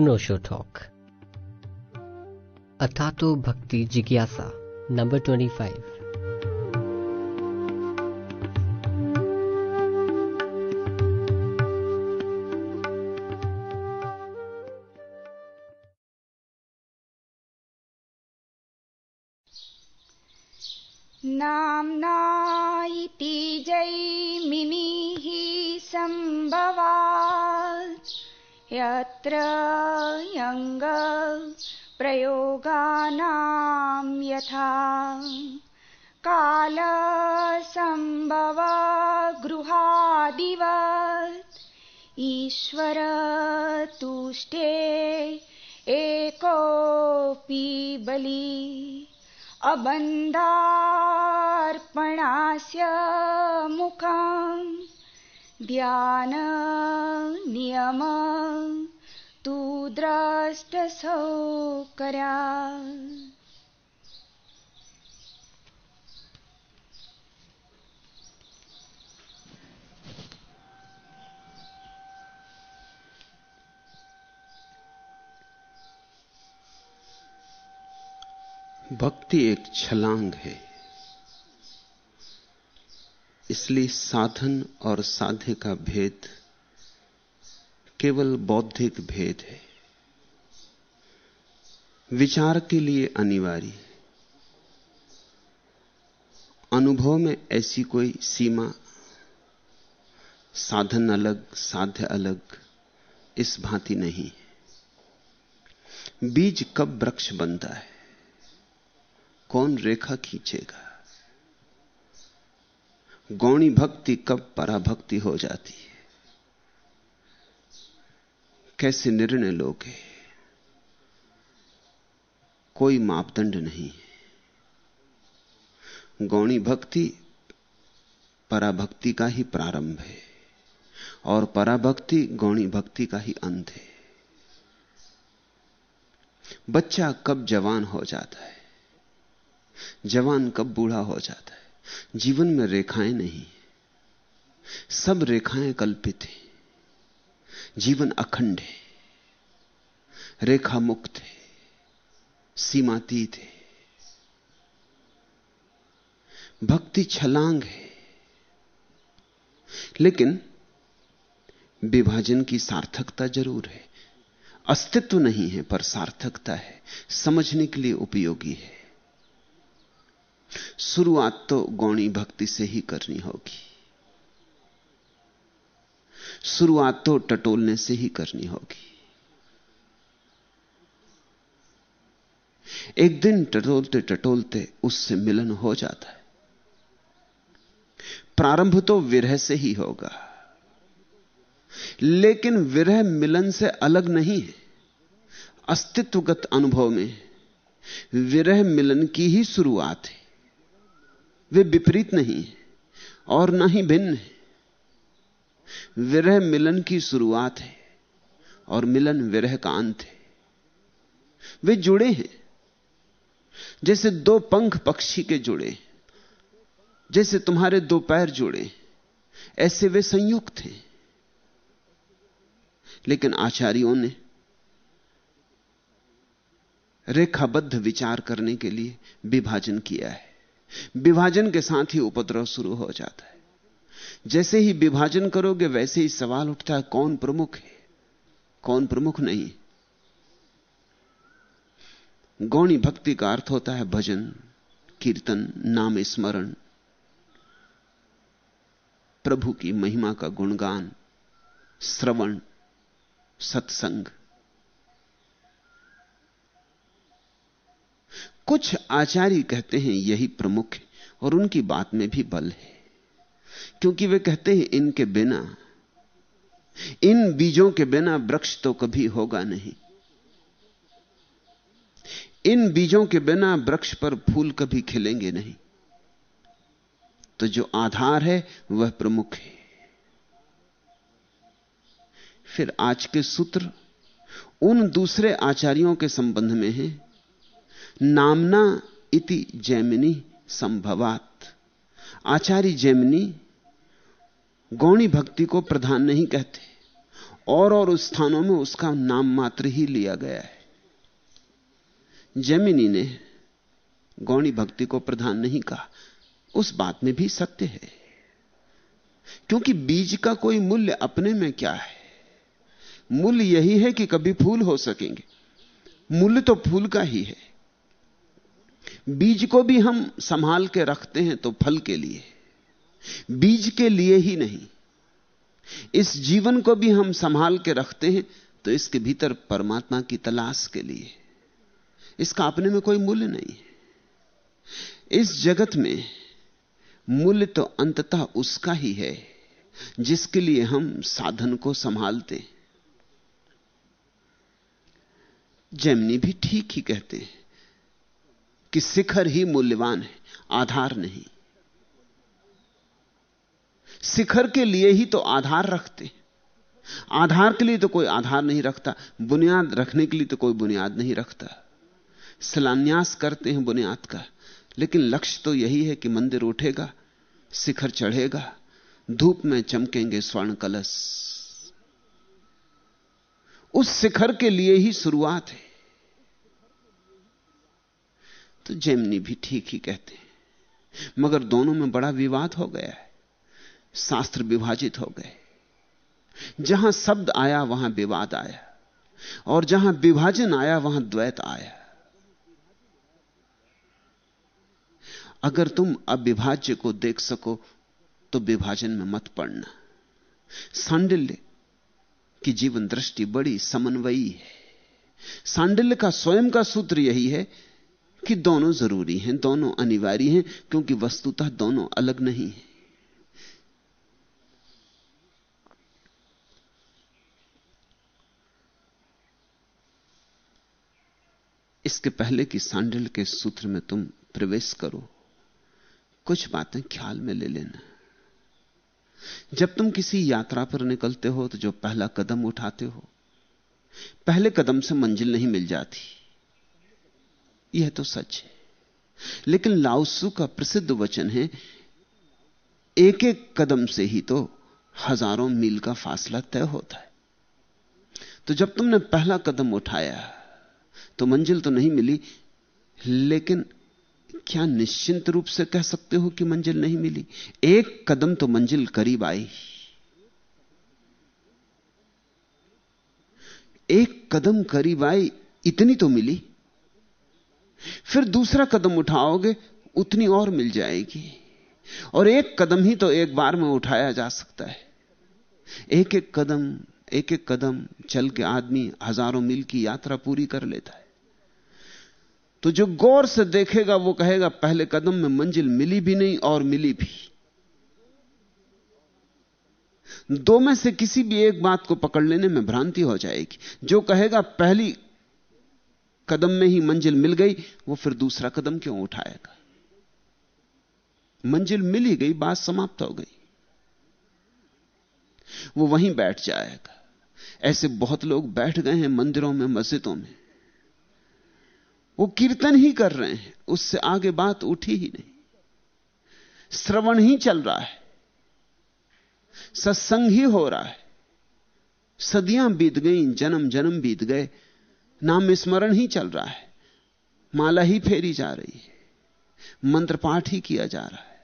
अनोशो talk अथातो भक्ति जिज्ञासा नंबर ट्वेंटी फाइव नाम्नाइति जैमिनीः संभवात् यत्र ईश्वर तुष्टे एकोऽपि बली अबन्धार्पणास्य मुखम् ध्यान नियम तु द्रष्टसौकर्या। भक्ति एक छलांग है। इसलिए साधन और साध्य का भेद केवल बौद्धिक भेद है। विचार के लिए अनिवार्य। अनुभव में ऐसी कोई सीमा, साधन अलग, साध्य अलग, इस भांति नहीं। बीज कब वृक्ष बनता है? कौन रेखा खींचेगा? गौणी भक्ति कब पराभक्ति हो जाती है? कैसे निर्णय लोगे? कोई मापदंड नहीं है। गौणी भक्ति पराभक्ति का ही प्रारंभ है और पराभक्ति गौणी भक्ति का ही अंत है। बच्चा कब जवान हो जाता है? जवान कब बूढ़ा हो जाता है? जीवन में रेखाएँ नहीं सब रेखाएँ कल्पित हैं। जीवन अखंड है। रेखा मुक्त है। सीमातीत है। भक्ति छलांग है। लेकिन विभाजन की सार्थकता ज़रूर है। अस्तित्व नहीं है, पर सार्थकता है। समझने के लिए उपयोगी है। शुरुआत तो गौणी भक्ति से ही करनी होगी। शुरुआत तो टटोलने से ही करनी होगी। एक दिन टटोलते टटोलते उससे मिलन हो जाता है। प्रारंभ तो विरह से ही होगा। लेकिन विरह मिलन से अलग नहीं है। अस्तित्वगत अनुभव में विरह मिलन की ही शुरुआत है। वे विपरीत नहीं और ना ही भिन्न है। विरह मिलन की शुरुआत है और मिलन विरह का अंत है। वे जुड़े हैं। जैसे दो पंख पक्षी के जुड़े जैसे तुम्हारे दो पैर जुड़े ऐसे वे संयुक्त हैं। लेकिन आचार्यों ने रेखाबद्ध विचार करने के लिए विभाजन किया है। विभाजन के साथ ही उपद्रव शुरू हो जाता है। जैसे ही विभाजन करोगे, वैसे ही सवाल उठता है, कौन प्रमुख है? कौन प्रमुख नहीं? गौणी भक्ति का अर्थ होता है भजन, कीर्तन, नाम स्मरण, प्रभु की महिमा का गुणगान, श्रवण, सत्संग। कुछ आचार्य कहते हैं यही प्रमुख है और उनकी बात में भी बल है। क्योंकि वे कहते हैं इनके बिना, इन बीजों के बिना वृक्ष तो कभी होगा नहीं। इन बीजों के बिना वृक्ष पर फूल कभी खिलेंगे नहीं। तो जो आधार है, वह प्रमुख है। फिर आज के सूत्र उन दूसरे आचार्यों के संबंध में है नामना इति जैमिनी संभवात। आचार्य जैमिनी गौणी भक्ति को प्रधान नहीं कहते। और और स्थानों में उसका नाम मात्र ही लिया गया है। जैमिनी ने गौणी भक्ति को प्रधान नहीं कहा। उस बात में भी सत्य है। क्योंकि बीज का कोई मूल्य अपने में क्या है? मूल्य यही है कि कभी फूल हो सकेंगे। मूल्य तो फूल का ही है। बीज को भी हम संभाल के रखते हैं तो फल के लिए। बीज के लिए ही नहीं। इस जीवन को भी हम संभाल के रखते हैं तो इसके भीतर परमात्मा की तलाश के लिए। इसका अपने में कोई मूल्य नहीं है। इस जगत में मूल्य तो अंततः उसका ही है, जिसके लिए हम साधन को संभालते जैमनी भी ठीक ही कहते हैं। कि शिखर ही मूल्यवान है, आधार नहीं। शिखर के लिए ही तो आधार रखते आधार के लिए तो कोई आधार नहीं रखता, बुनियाद रखने के लिए तो कोई बुनियाद नहीं रखता। शिलान्यास करते हैं बुनियाद का, लेकिन लक्ष्य तो यही है कि मंदिर उठेगा, शिखर चढ़ेगा, धूप में चमकेंगे स्वर्ण कलश। उस शिखर के लिए ही शुरुआत है। तो जेमनी भी ठीक ही कहते हैं। मगर दोनों में बड़ा विवाद हो गया है। शास्त्र विभाजित हो गए। जहाँ शब्द आया, वहाँ विवाद आया। और जहाँ विभाजन आया, वहाँ द्वैत आया। अगर तुम अविभाज्य को देख सको तो विभाजन में मत पड़ना। सांडिल्य की जीवन दृष्टि बड़ी समन्वयी है। सांडिल्य का स्वयं का सूत्र यही है कि दोनों ज़रूरी हैं, दोनों अनिवार्य हैं, क्योंकि वस्तुतः दोनों अलग नहीं है। इसके पहले कि सांडिल के सूत्र में तुम प्रवेश करो, कुछ बातें ख्याल में ले लेना। जब तुम किसी यात्रा पर निकलते हो तो जो पहला कदम उठाते हो, पहले कदम से मंजिल नहीं मिल जाती। यह तो सच है। लेकिन लाउसू का प्रसिद्ध वचन है एक एक कदम से ही तो हज़ारों मील का फासला तय होता है। तो जब तुमने पहला कदम उठाया तो मंजिल तो नहीं मिली, लेकिन क्या निश्चिंत रूप से कह सकते हो कि मंजिल नहीं मिली? एक कदम तो मंजिल करीब आई। एक कदम करीब आई, इतनी तो मिली फिर दूसरा कदम उठाओगे, उतनी और मिल जाएगी। और एक कदम ही तो एक बार में उठाया जा सकता है। एक एक कदम, एक एक कदम चल के आदमी हज़ारों मील की यात्रा पूरी कर लेता है। तो जो गौर से देखेगा, वो कहेगा, पहले कदम में मंजिल मिली भी नहीं और मिली भी। दो में से किसी भी एक बात को पकड़ लेने में भ्रांति हो जाएगी। जो कहेगा, पहली कदम में ही मंजिल मिल गई, वो फिर दूसरा कदम क्यों उठाएगा? मंजिल मिल ही गई, बात समाप्त हो गई। वो वहीं बैठ जाएगा। ऐसे बहुत लोग बैठ गए हैं मंदिरों में, मस्जिदों में। वो कीर्तन ही कर रहे हैं, उससे आगे बात उठी ही नहीं। श्रवण ही चल रहा है। सत्संग ही हो रहा है। सदियाँ बीत गई जन्म जन्म बीत गए। नाम स्मरण ही चल रहा है। माला ही फेरी जा रही है। मंत्र पाठ ही किया जा रहा है।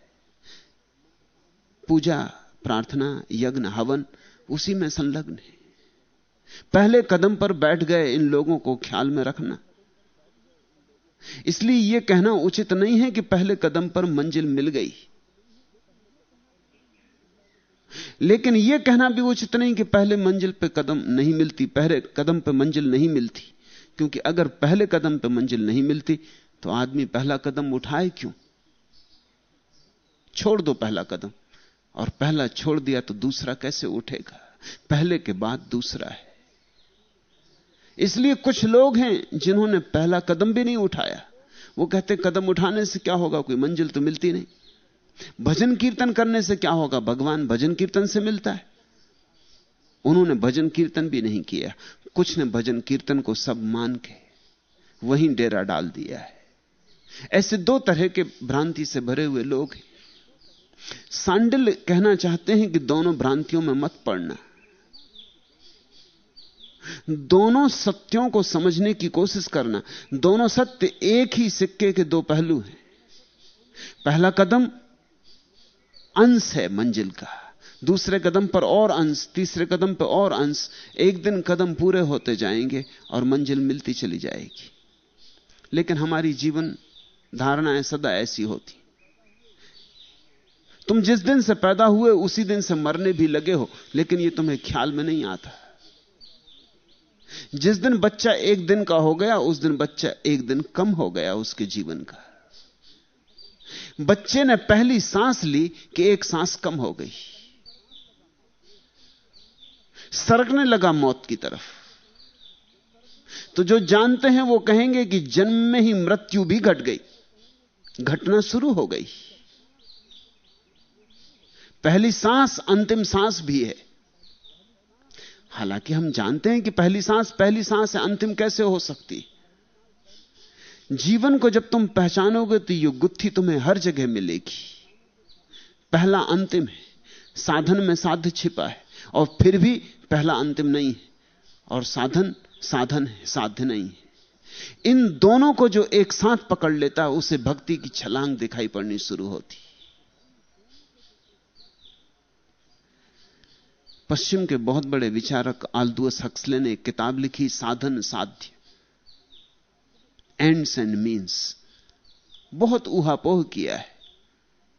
पूजा, प्रार्थना, यज्ञ, हवन, उसी में संलग्न है। पहले कदम पर बैठ गए इन लोगों को ख्याल में रखना। इसलिए यह कहना उचित नहीं है कि पहले कदम पर मंजिल मिल गई। लेकिन यह कहना भी उचित नहीं कि पहले मंजिल पर कदम नहीं मिलती, पहले कदम पर मंजिल नहीं मिलती। क्योंकि अगर पहले कदम पर मंजिल नहीं मिलती तो आदमी पहला कदम उठाए क्यों? छोड़ दो पहला कदम। और पहला छोड़ दिया तो दूसरा कैसे उठेगा? पहले के बाद दूसरा है। इसलिए कुछ लोग हैं जिन्होंने पहला कदम भी नहीं उठाया। वो कहते कदम उठाने से क्या होगा? कोई मंजिल तो मिलती नहीं। भजन कीर्तन करने से क्या होगा? भगवान भजन कीर्तन से मिलता है। उन्होंने भजन कीर्तन भी नहीं किया। कुछ ने भजन कीर्तन को सब मान के वहीं डेरा डाल दिया है। ऐसे दो तरह के भ्रांति से भरे हुए लोग हैं। सांडिल कहना चाहते हैं कि दोनों भ्रांतियों में मत पड़ना। दोनों सत्यों को समझने की कोशिश करना। दोनों सत्य एक ही सिक्के के दो पहलू हैं। पहला कदम अंश है मंजिल का। दूसरे कदम पर और अंश, तीसरे कदम पर और अंश, एक दिन कदम पूरे होते जाएँगे और मंजिल मिलती चली जाएगी। लेकिन हमारी जीवन धारणाएँ सदा ऐसी होती। तुम जिस दिन से पैदा हुए, उसी दिन से मरने भी लगे हो, लेकिन यह तुम्हें ख्याल में नहीं आता। जिस दिन बच्चा एक दिन का हो गया, उस दिन बच्चा एक दिन कम हो गया उसके जीवन का। बच्चे ने पहली सांस ली कि एक सांस कम हो गई। सरकने लगा मौत की तरफ़। तो जो जानते हैं वो कहेंगे कि जन्म में ही मृत्यु भी घट गई। घटना शुरू हो गई। पहली सांस, अंतिम सांस भी है। हालाँकि हम जानते हैं कि पहली सांस पहली सांस है अंतिम कैसे हो सकती? जीवन को जब तुम पहचानोगे तो यह गुत्थी तुम्हें हर जगह मिलेगी। पहला अंतिम है। साधन में साध छिपा है। और फिर भी पहला अंतिम नहीं है। और साधन साधन है, साध्य नहीं है। इन दोनों को जो एक साथ पकड़ लेता है, उसे भक्ति की छलांग दिखाई पड़नी शुरू होती पश्चिम के बहुत बड़े विचारक आल्दुअस हक्सले ने किताब लिखी, साधन, साध्य। एंड्स एंड मीन्स बहुत उहापोह किया है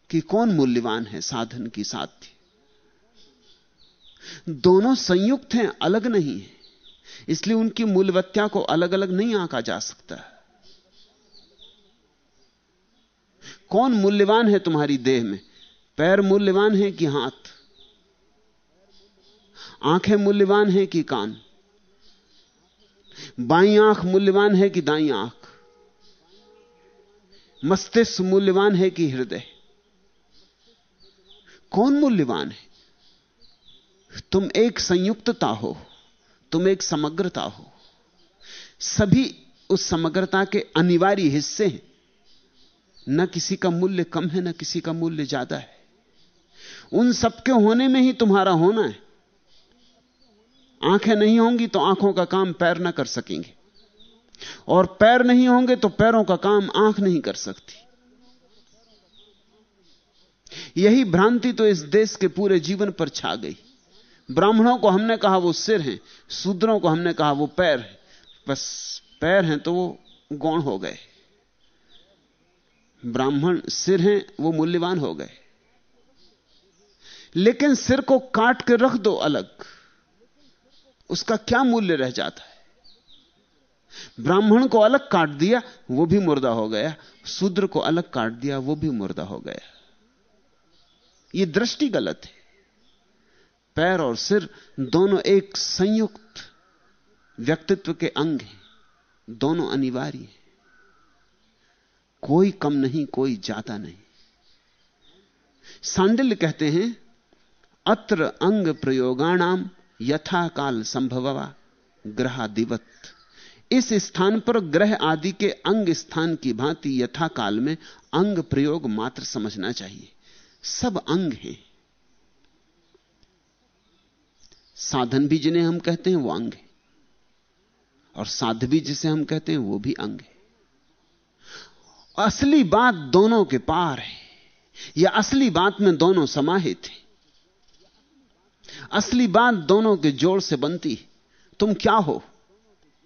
कि कौन मूल्यवान है साधन की साध्य। दोनों संयुक्त हैं, अलग नहीं है। इसलिए उनकी मूलवत्या को अलग अलग नहीं आंका जा सकता। कौन मूल्यवान है तुम्हारी देह में? पैर मूल्यवान है कि हाथ? आँखें मूल्यवान है कि कान? बाई आँख मूल्यवान है कि दाई आँख? मस्तिष्क मूल्यवान है कि हृदय? कौन मूल्यवान है? तुम एक संयुक्तता हो, तुम एक समग्रता हो। सभी उस समग्रता के अनिवार्य हिस्से हैं। न किसी का मूल्य कम है, न किसी का मूल्य ज़्यादा है। उन सबके होने में ही तुम्हारा होना है। आँखें नहीं होंगी तो आँखों का काम पैर ना कर सकेंगे। और पैर नहीं होंगे तो पैरों का काम आँख नहीं कर सकती। यही भ्रांति तो इस देश के पूरे जीवन पर छा गई। ब्राह्मणों को हमने कहा वो सिर हैं, शूद्रों को हमने कहा वो पैर है। बस पैर हैं तो वो गौण हो गए। ब्राह्मण सिर हैं, वो मूल्यवान हो गए। लेकिन सिर को काट के रख दो अलग। उसका क्या मूल्य रह जाता है? ब्राह्मण को अलग काट दिया, वो भी मुर्दा हो गया। शूद्र को अलग काट दिया, वो भी मुर्दा हो गया। ये दृष्टि गलत है। पैर और सिर दोनों एक संयुक्त व्यक्तित्व के अंग हैं। दोनों अनिवार्य हैं। कोई कम नहीं, कोई ज़्यादा नहीं। सांडिल्य कहते हैं, अत्र अंग प्रयोगाणाम यथा काल संभववा ग्रहादिवत। इस स्थान पर ग्रह आदि के अंग स्थान की भांति यथा काल में अंग प्रयोग मात्र समझना चाहिए। सब अंग हैं। साधन भी जिन्हें हम कहते हैं वो अंग है। और साध भी जिसे हम कहते हैं वो भी अंग है। असली बात दोनों के पार है, या असली बात में दोनों समाहित हैं। असली बात दोनों के जोड़ से बनती है। तुम क्या हो?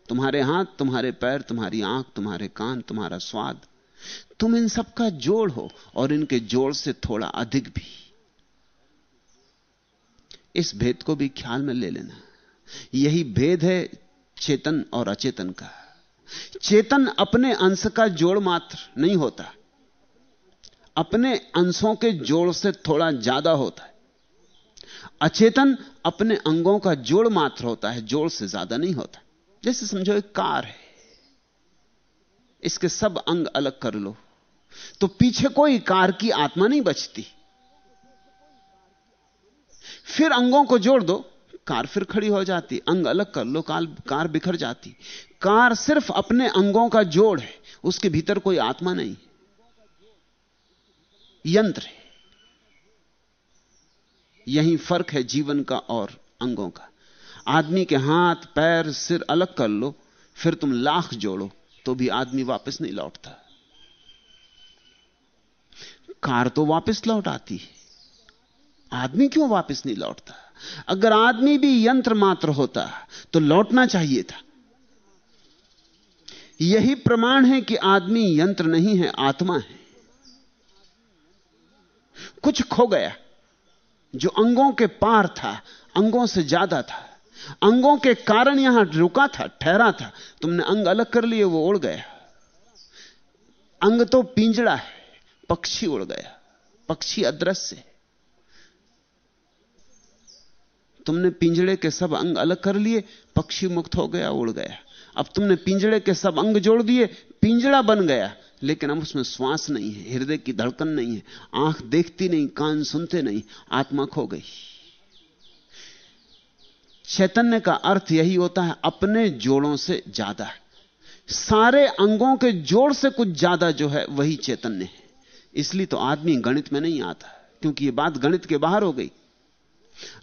तुम्हारे हाथ, तुम्हारे पैर, तुम्हारी आँख, तुम्हारे कान, तुम्हारा स्वाद। तुम इन सब का जोड़ हो और इनके जोड़ से थोड़ा अधिक भी। इस भेद को भी ख्याल में ले लेना। यही भेद है चेतन और अचेतन का। चेतन अपने अंश का जोड़ मात्र नहीं होता। अपने अंशों के जोड़ से थोड़ा ज़्यादा होता है। अचेतन अपने अंगों का जोड़ मात्र होता है, जोड़ से ज़्यादा नहीं होता। जैसे समझो एक कार है। इसके सब अंग अलग कर लो। तो पीछे कोई कार की आत्मा नहीं बचती। फिर अंगों को जोड़ दो, कार फिर खड़ी हो जाती, अंग अलग कर लो कार कार बिखर जाती। कार सिर्फ़ अपने अंगों का जोड़ है, उसके भीतर कोई आत्मा नहीं। यंत्र है। यही फ़र्क है जीवन का और अंगों का। आदमी के हाथ, पैर, सिर अलग कर लो, फिर तुम लाख जोड़ो तो भी आदमी वापस नहीं लौटता। कार तो वापस लौट आती है। आदमी क्यों वापस नहीं लौटता? अगर आदमी भी यंत्र मात्र होता तो लौटना चाहिए था। यही प्रमाण है कि आदमी यंत्र नहीं है, आत्मा है। कुछ खो गया, जो अंगों के पार था, अंगों से ज़्यादा था। अंगों के कारण यहाँ रुका था, ठहरा था। तुमने अंग अलग कर लिए, वो उड़ गया। अंग तो पिंजड़ा है, पक्षी उड़ गया, पक्षी अदृश्य है। तुमने पिंजड़े के सब अंग अलग कर लिए, पक्षी मुक्त हो गया, उड़ गया। अब तुमने पिंजड़े के सब अंग जोड़ दिए पिंजड़ा बन गया। लेकिन अब उसमें श्वास नहीं है, हृदय की धड़कन नहीं है, आँख देखती नहीं, कान सुनते नहीं, आत्मा खो गई। चैतन्य का अर्थ यही होता है, अपने जोड़ों से ज़्यादा। सारे अंगों के जोड़ से कुछ ज़्यादा जो है, वही चैतन्य है। इसलिए तो आदमी गणित में नहीं आता, क्योंकि यह बात गणित के बाहर हो गई।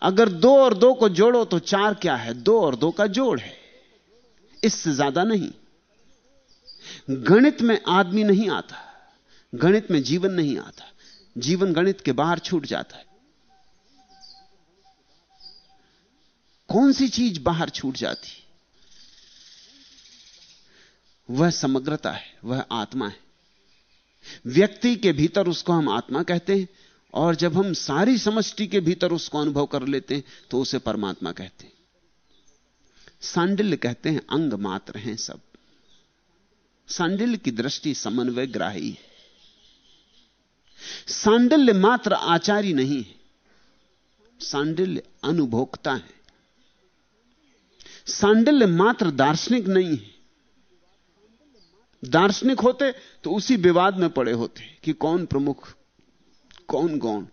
अगर दो और दो को जोड़ो तो चार क्या है? दो और दो का जोड़ है। इससे ज़्यादा नहीं। गणित में आदमी नहीं आता। गणित में जीवन नहीं आता। जीवन गणित के बाहर छूट जाता है। कौन सी चीज़ बाहर छूट जाती? वह समग्रता है, वह आत्मा है। व्यक्ति के भीतर उसको हम आत्मा कहते हैं। और जब हम सारी समष्टि के भीतर उसको अनुभव कर लेते हैं तो उसे परमात्मा कहते हैं। सांडिल्य कहते हैं, अंग मात्र हैं सब। सांडिल्य की दृष्टि समन्वय ग्राही है। सांडिल्य मात्र आचारी नहीं है। सांडिल्य अनुभोक्ता है। सांडिल्य मात्र दार्शनिक नहीं है। दार्शनिक होते तो उसी विवाद में पड़े होते कि कौन प्रमुख कौन गौण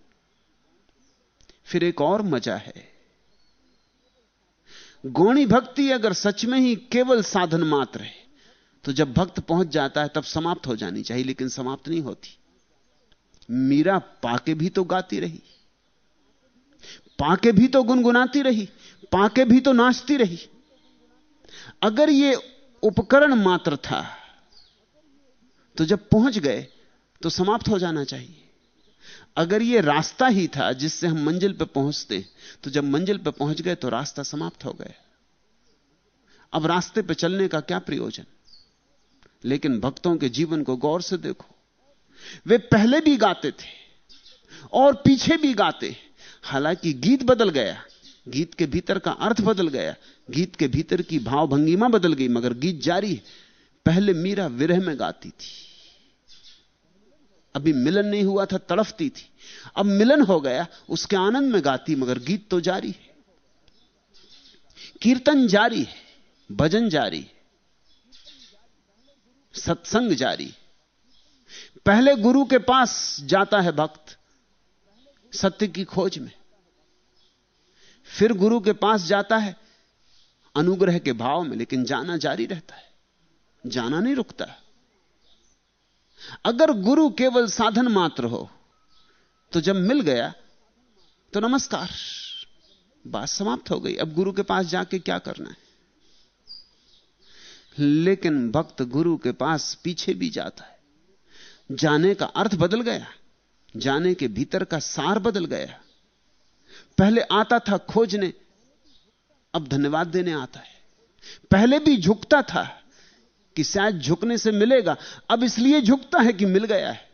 फिर एक और मज़ा है। गौणी भक्ति अगर सच में ही केवल साधन मात्र है तो जब भक्त पहुँच जाता है तब समाप्त हो जानी चाहिए, लेकिन समाप्त नहीं होती। मीरा पाके भी तो गाती रही, पाके भी तो गुनगुनाती रही, पाके भी तो नाचती रही। अगर यह उपकरण मात्र था तो जब पहुँच गए तो समाप्त हो जाना चाहिए। अगर यह रास्ता ही था जिससे हम मंजिल पर पहुँचते तो जब मंजिल पर पहुँच गए तो रास्ता समाप्त हो गया। अब रास्ते पर चलने का क्या प्रयोजन? लेकिन भक्तों के जीवन को गौर से देखो। वे पहले भी गाते थे और पीछे भी गाते। हालाँकि गीत बदल गया। गीत के भीतर का अर्थ बदल गया। गीत के भीतर की भावभंगिमा बदल गई, मगर गीत जारी। पहले मीरा विरह में गाती थी। अभी मिलन नहीं हुआ था, तड़फती थी। अब मिलन हो गया, उसके आनंद में गाती, मगर गीत तो जारी है। कीर्तन जारी है, भजन जारी है, सत्संग जारी पहले गुरु के पास जाता है भक्त, सत्य की खोज में। फिर गुरु के पास जाता है, अनुग्रह के भाव में, लेकिन जाना जारी रहता है। जाना नहीं रुकता। अगर गुरु केवल साधन मात्र हो तो जब मिल गया तो नमस्कार। बात समाप्त हो गई। अब गुरु के पास जाके क्या करना है? लेकिन भक्त गुरु के पास पीछे भी जाता है। जाने का अर्थ बदल गया, जाने के भीतर का सार बदल गया। पहले आता था खोजने, अब धन्यवाद देने आता है। पहले भी झुकता था कि शायद झुकने से मिलेगा। अब इसलिए झुकता है कि मिल गया है।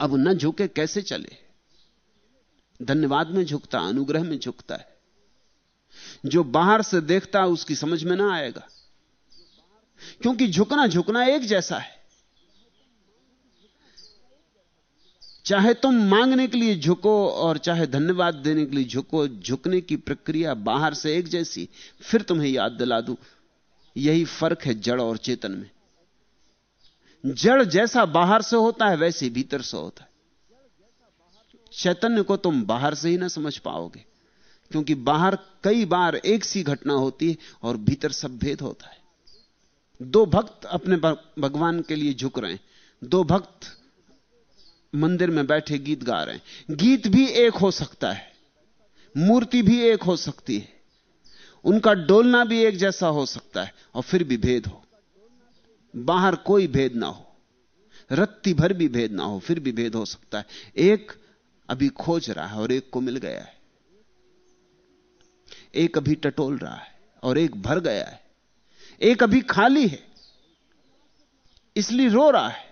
अब न झुके कैसे चले? धन्यवाद में झुकता, अनुग्रह में झुकता है। जो बाहर से देखता, उसकी समझ में ना आएगा। क्योंकि झुकना झुकना एक जैसा है। चाहे तुम मांगने के लिए झुको और चाहे धन्यवाद देने के लिए झुको, झुकने की प्रक्रिया बाहर से एक जैसी, फिर तुम्हें याद दिला दूँ। यही फ़र्क है जड़ और चेतन में। जड़ जैसा बाहर से होता है, वैसे भीतर से होता है। चैतन्य को तुम बाहर से ही ना समझ पाओगे, क्योंकि बाहर कई बार एक सी घटना होती है और भीतर सब भेद होता है। दो भक्त अपने भगवान के लिए झुक रहे हैं। दो भक्त मंदिर में बैठे गीत गा रहे हैं। गीत भी एक हो सकता है, मूर्ति भी एक हो सकती है। उनका डोलना भी एक जैसा हो सकता है और फिर भी भेद हो। बाहर कोई भेद ना हो। रत्ती भर भी भेद ना हो, फिर भी भेद हो सकता है। एक अभी खोज रहा है और एक को मिल गया है। एक अभी टटोल रहा है और एक भर गया है। एक अभी खाली है, इसलिए रो रहा है।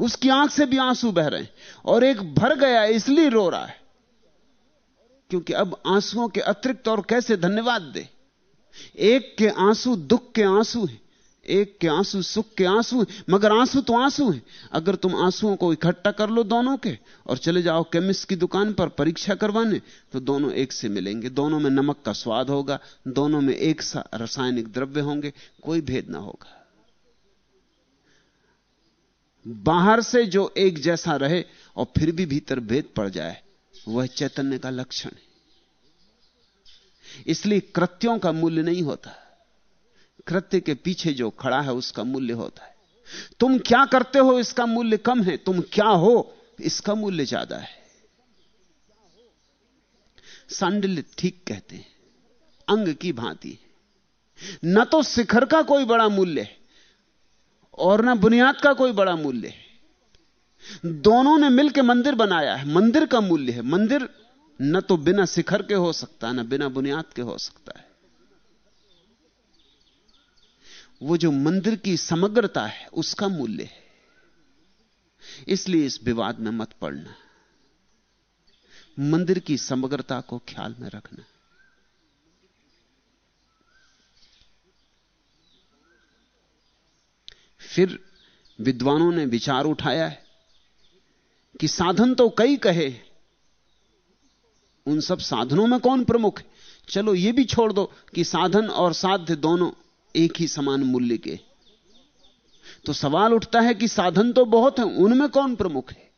उसकी आँख से भी आँसू बह रहे हैं और एक भर गया इसलिए रो रहा है। क्योंकि अब आंसुओं के अतिरिक्त और कैसे धन्यवाद दे? एक के आँसू दुख के आँसू हैं, एक के आँसू सुख के आँसू हैं, मगर आँसू तो आँसू हैं। अगर तुम आंसुओं को इकट्ठा कर लो दोनों के और चले जाओ केमिस्ट की दुकान पर परीक्षा करवाने तो दोनों एक से मिलेंगे। दोनों में नमक का स्वाद होगा, दोनों में एक सा रासायनिक द्रव्य होंगे, कोई भेद ना होगा। बाहर से जो एक जैसा रहे और फिर भी भीतर भेद पड़ जाए वह चैतन्य का लक्षण है। इसलिए कृत्यों का मूल्य नहीं होता। कृत्य के पीछे जो खड़ा है, उसका मूल्य होता है। तुम क्या करते हो, इसका मूल्य कम है। तुम क्या हो, इसका मूल्य ज़्यादा है। सांडिल्य ठीक कहते हैं। अंग की भांति न तो शिखर का कोई बड़ा मूल्य है, और ना बुनियाद का कोई बड़ा मूल्य है। दोनों ने मिलकर मंदिर बनाया है। मंदिर का मूल्य है। मंदिर न तो बिना शिखर के हो सकता है न बिना बुनियाद के हो सकता है। वो जो मंदिर की समग्रता है, उसका मूल्य है। इसलिए इस विवाद में मत पड़ना। मंदिर की समग्रता को ख्याल में रखना। फिर विद्वानों ने विचार उठाया है। कि साधन तो कई कहे, उन सब साधनों में कौन प्रमुख है? चलो यह भी छोड़ दो कि साधन और साध्य दोनों एक ही समान मूल्य के। तो सवाल उठता है कि साधन तो बहुत हैं, उनमें कौन प्रमुख है?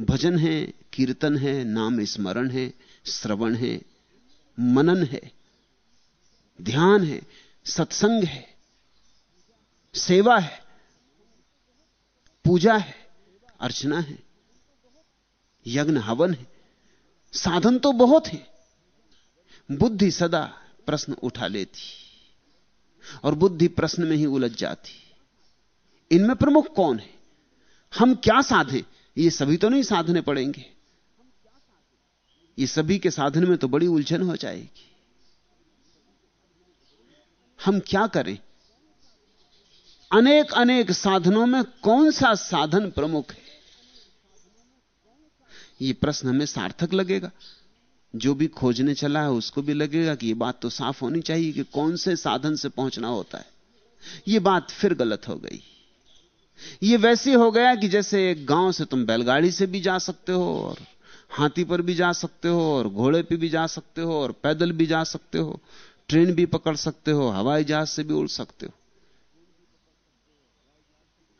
भजन है, कीर्तन है, नाम स्मरण है, श्रवण है, मनन है, ध्यान है, सत्संग है, सेवा है, पूजा है, अर्चना है। यज्ञ हवन है। साधन तो बहुत है। बुद्धि सदा प्रश्न उठा लेती, और बुद्धि प्रश्न में ही उलझ जाती। इनमें प्रमुख कौन है? हम क्या साधें? ये सभी तो नहीं साधने पड़ेंगे। ये सभी के साधन में तो बड़ी उलझन हो जाएगी। हम क्या करें? अनेक अनेक साधनों में कौन सा साधन प्रमुख है? यह प्रश्न हमें सार्थक लगेगा। जो भी खोजने चला है, उसको भी लगेगा कि यह बात तो साफ़ होनी चाहिए कि कौन से साधन से पहुँचना होता है। ये बात फिर गलत हो गई। ये वैसे हो गया कि जैसे एक गाँव से तुम बैलगाड़ी से भी जा सकते हो, और हाथी पर भी जा सकते हो, और घोड़े पर भी जा सकते हो, और पैदल भी जा सकते हो, ट्रेन भी पकड़ सकते हो, हवाई जहाज़ से भी उड़ सकते हो।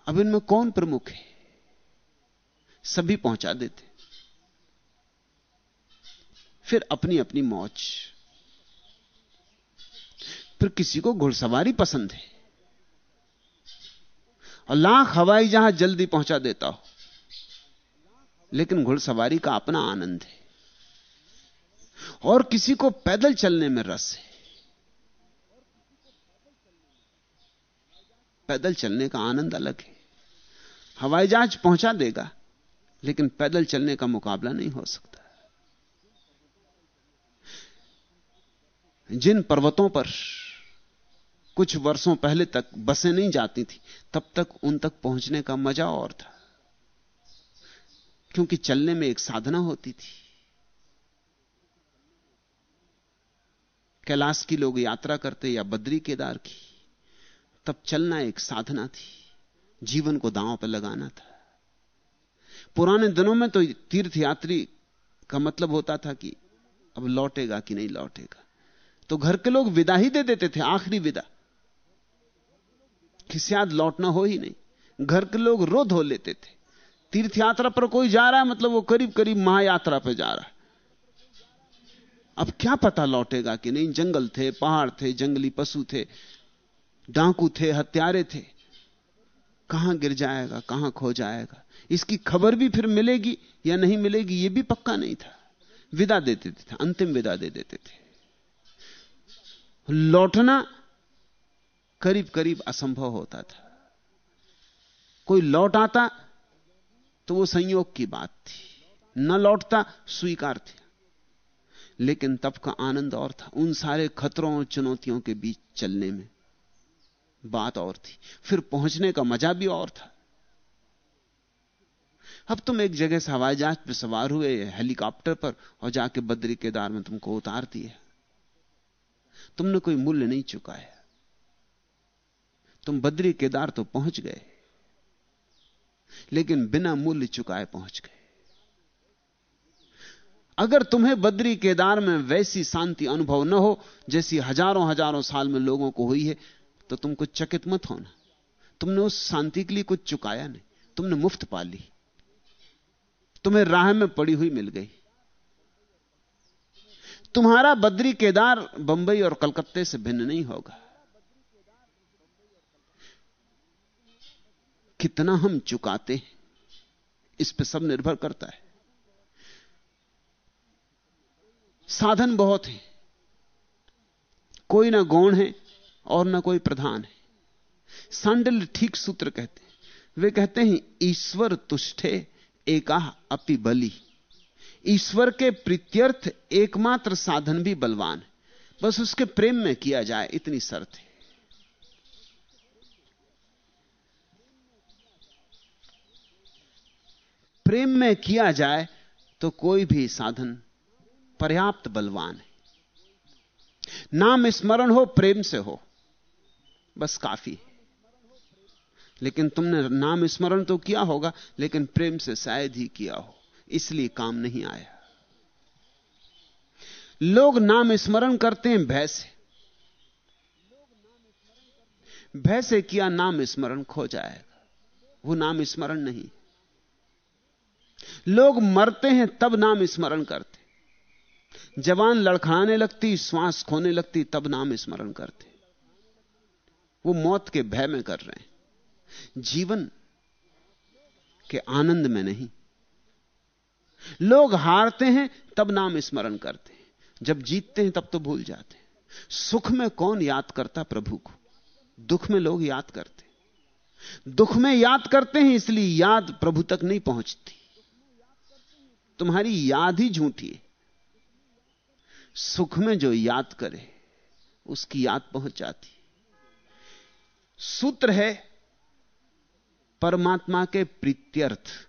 अब इनमें कौन प्रमुख है? सभी पहुँचा देते फिर अपनी अपनी मौज। फिर किसी को घुड़सवारी पसंद है। और लाख हवाई जहाज़ जल्दी पहुँचा देता हो। लेकिन घुड़सवारी का अपना आनंद है। और किसी को पैदल चलने में रस है। पैदल चलने का आनंद अलग है। हवाई जहाज़ पहुँचा देगा, लेकिन पैदल चलने का मुकाबला नहीं हो सकता। जिन पर्वतों पर कुछ वर्षों पहले तक बसें नहीं जाती थी, तब तक उन तक पहुँचने का मज़ा और था। क्योंकि चलने में एक साधना होती थी। कैलाश की लोग यात्रा करते या बद्री केदार की, तब चलना एक साधना थी, जीवन को दांव पर लगाना था। पुराने दिनों में तो तीर्थयात्री का मतलब होता था कि अब लौटेगा कि नहीं लौटेगा। तो घर के लोग विदा ही दे देते थे, आखिरी विदा। कि शायद लौटना हो ही नहीं। घर के लोग रो धो लेते थे। तीर्थ यात्रा पर कोई जा रहा है मतलब वो करीब करीब महायात्रा पर जा रहा है। अब क्या पता लौटेगा कि नहीं? जंगल थे, पहाड़ थे, जंगली पशु थे, डांकू थे, हत्यारे थे। कहाँ गिर जाएगा, कहाँ खो जाएगा? इसकी खबर भी फिर मिलेगी या नहीं मिलेगी यह भी पक्का नहीं था। विदा देते थे, अंतिम विदा दे देते थे। लौटना करीब करीब असंभव होता था। कोई लौट आता तो वो संयोग की बात थी। न लौटता, स्वीकार थी। लेकिन तब का आनंद और था, उन सारे खतरों और चुनौतियों के बीच चलने में। बात और थी। फिर पहुँचने का मज़ा भी और था। अब तुम एक जगह से हवाई जहाज़ पर सवार हुए, हेलीकॉप्टर पर, और जाके बद्री केदार में तुमको उतार दिया तुमने कोई मूल्य नहीं चुकाया तुम बद्री केदार तो पहुँच गए, लेकिन बिना मूल्य चुकाए पहुँच गए। अगर तुम्हें बद्री केदार में वैसी शांति अनुभव न हो, जैसी हज़ारों हज़ारों साल में लोगों को हुई है तो तुम कुछ चकित मत होना। तुमने उस शांति के लिए कुछ चुकाया नहीं, तुमने मुफ़्त पा ली। तुम्हें राह में पड़ी हुई मिल गई। तुम्हारा बद्री केदार बंबई और कलकत्ते से भिन्न नहीं होगा। कितना हम चुकाते हैं, इस पर सब निर्भर करता है। साधन बहुत है, कोई ना गौण है और ना कोई प्रधान है। सांडल ठीक सूत्र कहते हैं, वे कहते हैं, ईश्वर तुष्ठे एका अपि बली। ईश्वर के प्रीत्यर्थ एकमात्र साधन भी बलवान है। बस उसके प्रेम में किया जाए, इतनी शर्त है। प्रेम में किया जाए तो कोई भी साधन पर्याप्त बलवान है। नाम स्मरण हो, प्रेम से हो, बस काफ़ी है। लेकिन तुमने नाम स्मरण तो किया होगा, लेकिन प्रेम से शायद ही किया हो। इसलिए काम नहीं आया। लोग नाम स्मरण करते हैं, भय से। भय से किया नाम स्मरण खो जाएगा। वो नाम स्मरण नहीं। लोग मरते हैं, तब नाम स्मरण करते। जवान लड़खड़ाने लगती, श्वास खोने लगती, तब नाम स्मरण करते। वो मौत के भय में कर रहे हैं। जीवन के आनंद में नहीं। लोग हारते हैं, तब नाम स्मरण करते हैं। जब जीतते हैं, तब तो भूल जाते हैं। सुख में कौन याद करता प्रभु को? दुख में लोग याद करते दुख में याद करते हैं, इसलिए याद प्रभु तक नहीं पहुँचती। तुम्हारी याद ही झूठी है। सुख में जो याद करे, उसकी याद पहुँच जाती सूत्र है, परमात्मा के प्रीत्यर्थ,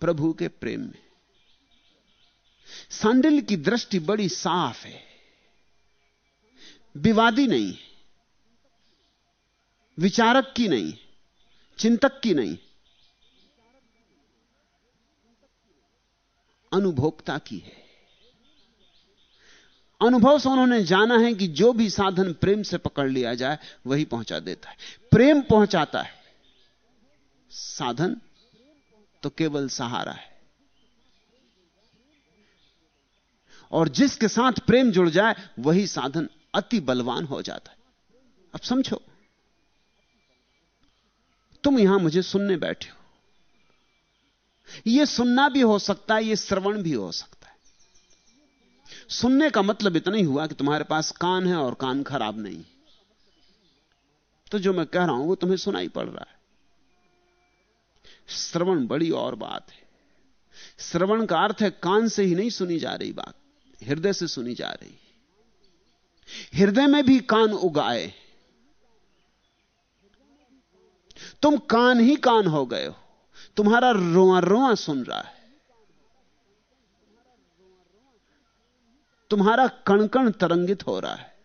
प्रभु के प्रेम में। सांडिल की दृष्टि बड़ी साफ़ है। विवादी नहीं। विचारक की नहीं। चिंतक की नहीं। अनुभोक्ता की है। अनुभव से उन्होंने जाना है कि जो भी साधन प्रेम से पकड़ लिया जाए, वही पहुँचा देता है। प्रेम पहुंचाता है। साधन तो केवल सहारा है। और जिसके साथ प्रेम जुड़ जाए, वही साधन अति बलवान हो जाता है। अब समझो, तुम यहाँ मुझे सुनने बैठे हो। यह सुनना भी हो सकता है यह श्रवण भी हो सकता है। सुनने का मतलब इतना ही हुआ कि तुम्हारे पास कान है और कान खराब नहीं। तो जो मैं कह रहा हूँ, वो तुम्हें सुनाई पड़ रहा है। श्रवण बड़ी और बात है। श्रवण का अर्थ है, कान से ही नहीं सुनी जा रही बात। हृदय से सुनी जा रही हृदय में भी कान उगाए। तुम कान ही कान हो गए हो। तुम्हारा रोआ रोआ सुन रहा है। तुम्हारा कण कण तरंगित हो रहा है।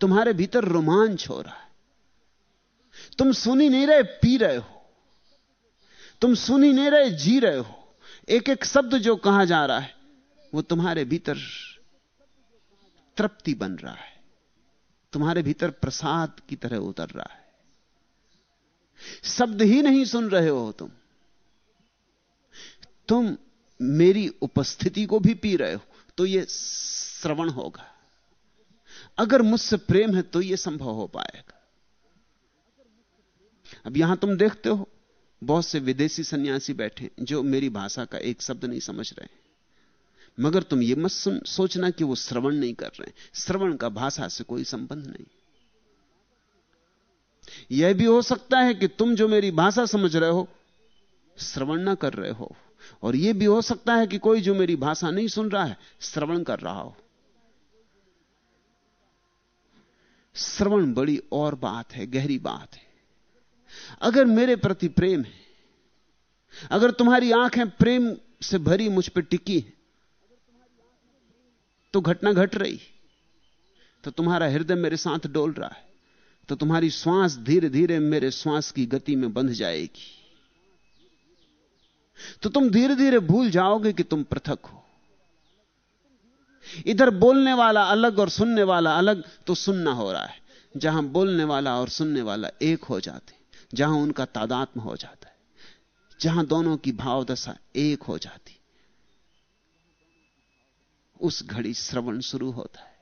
तुम्हारे भीतर रोमांच हो रहा है। तुम सुनी नहीं रहे, पी रहे हो। तुम सुनी नहीं रहे, जी रहे हो। एक एक शब्द जो कहा जा रहा है वो तुम्हारे भीतर तृप्ति बन रहा है। तुम्हारे भीतर प्रसाद की तरह उतर रहा है। शब्द ही नहीं सुन रहे हो तुम। तुम मेरी उपस्थिति को भी पी रहे हो तो यह श्रवण होगा। अगर मुझसे प्रेम है तो यह संभव हो पाएगा। अब यहाँ तुम देखते हो, बहुत से विदेशी सन्यासी बैठे जो मेरी भाषा का एक शब्द नहीं समझ रहे मगर तुम ये मत सोचना कि वो श्रवण नहीं कर रहे श्रवण का भाषा से कोई संबंध नहीं। यह भी हो सकता है कि तुम जो मेरी भाषा समझ रहे हो, श्रवण ना कर रहे हो। और यह भी हो सकता है कि कोई जो मेरी भाषा नहीं सुन रहा है, श्रवण कर रहा हो। श्रवण बड़ी और बात है, गहरी बात है। अगर मेरे प्रति प्रेम है, अगर तुम्हारी आँखें प्रेम से भरी मुझ पर टिकी है तो घटना घट रही। तो तुम्हारा हृदय मेरे साथ डोल रहा है। तो तुम्हारी श्वास धीरे धीरे मेरे श्वास की गति में बंध जाएगी। तो तुम धीरे धीरे भूल जाओगे कि तुम पृथक हो। इधर बोलने वाला अलग और सुनने वाला अलग तो सुनना हो रहा है। जहाँ बोलने वाला और सुनने वाला एक हो जाते, जहाँ उनका तादात्म हो जाता है, जहाँ दोनों की भावदशा एक हो जाती। उस घड़ी श्रवण शुरू होता है।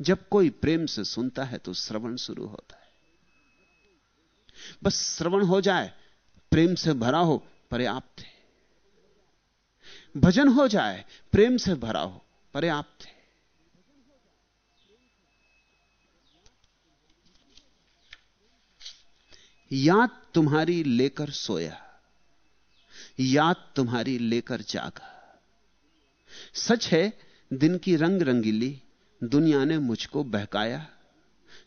जब कोई प्रेम से सुनता है तो श्रवण शुरू होता है। बस श्रवण हो जाए, प्रेम से भरा हो, पर्याप्त है। भजन हो जाए, प्रेम से भरा हो, पर्याप्त है। याद तुम्हारी लेकर सोया, याद तुम्हारी लेकर जागा। सच है, दिन की रंग रंगीली, दुनिया ने मुझको बहकाया।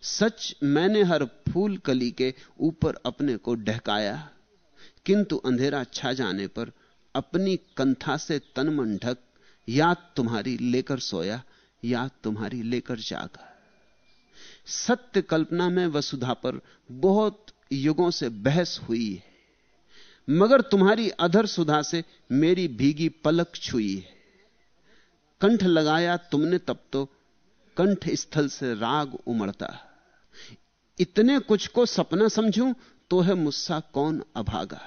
सच मैंने हर फूल कली के ऊपर अपने को डहकाया किंतु अंधेरा छा जाने पर अपनी कंथा से तन मन ढक याद तुम्हारी लेकर सोया याद तुम्हारी लेकर जागा। सत्य कल्पना में वसुधा पर बहुत युगों से बहस हुई है, मगर तुम्हारी अधर सुधा से मेरी भीगी पलक छुई है। कंठ लगाया तुमने, तब तो कंठ स्थल से राग उमड़ता इतने कुछ को सपना समझूं तो है मुस्सा कौन अभागा?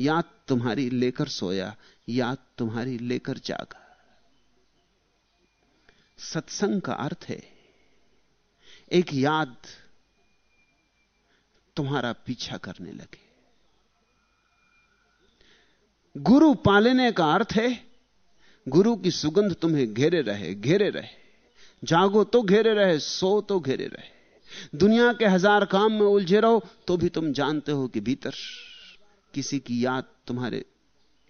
या तुम्हारी लेकर सोया या तुम्हारी लेकर जागा। सत्संग का अर्थ है, एक याद तुम्हारा पीछा करने लगे। गुरु पालने का अर्थ है गुरु की सुगंध तुम्हें घेरे रहे घेरे रहे। जागो तो घेरे रहे, सो तो घेरे रहे। दुनिया के हज़ार काम में उलझे रहो तो भी तुम जानते हो कि भीतर किसी की याद तुम्हारे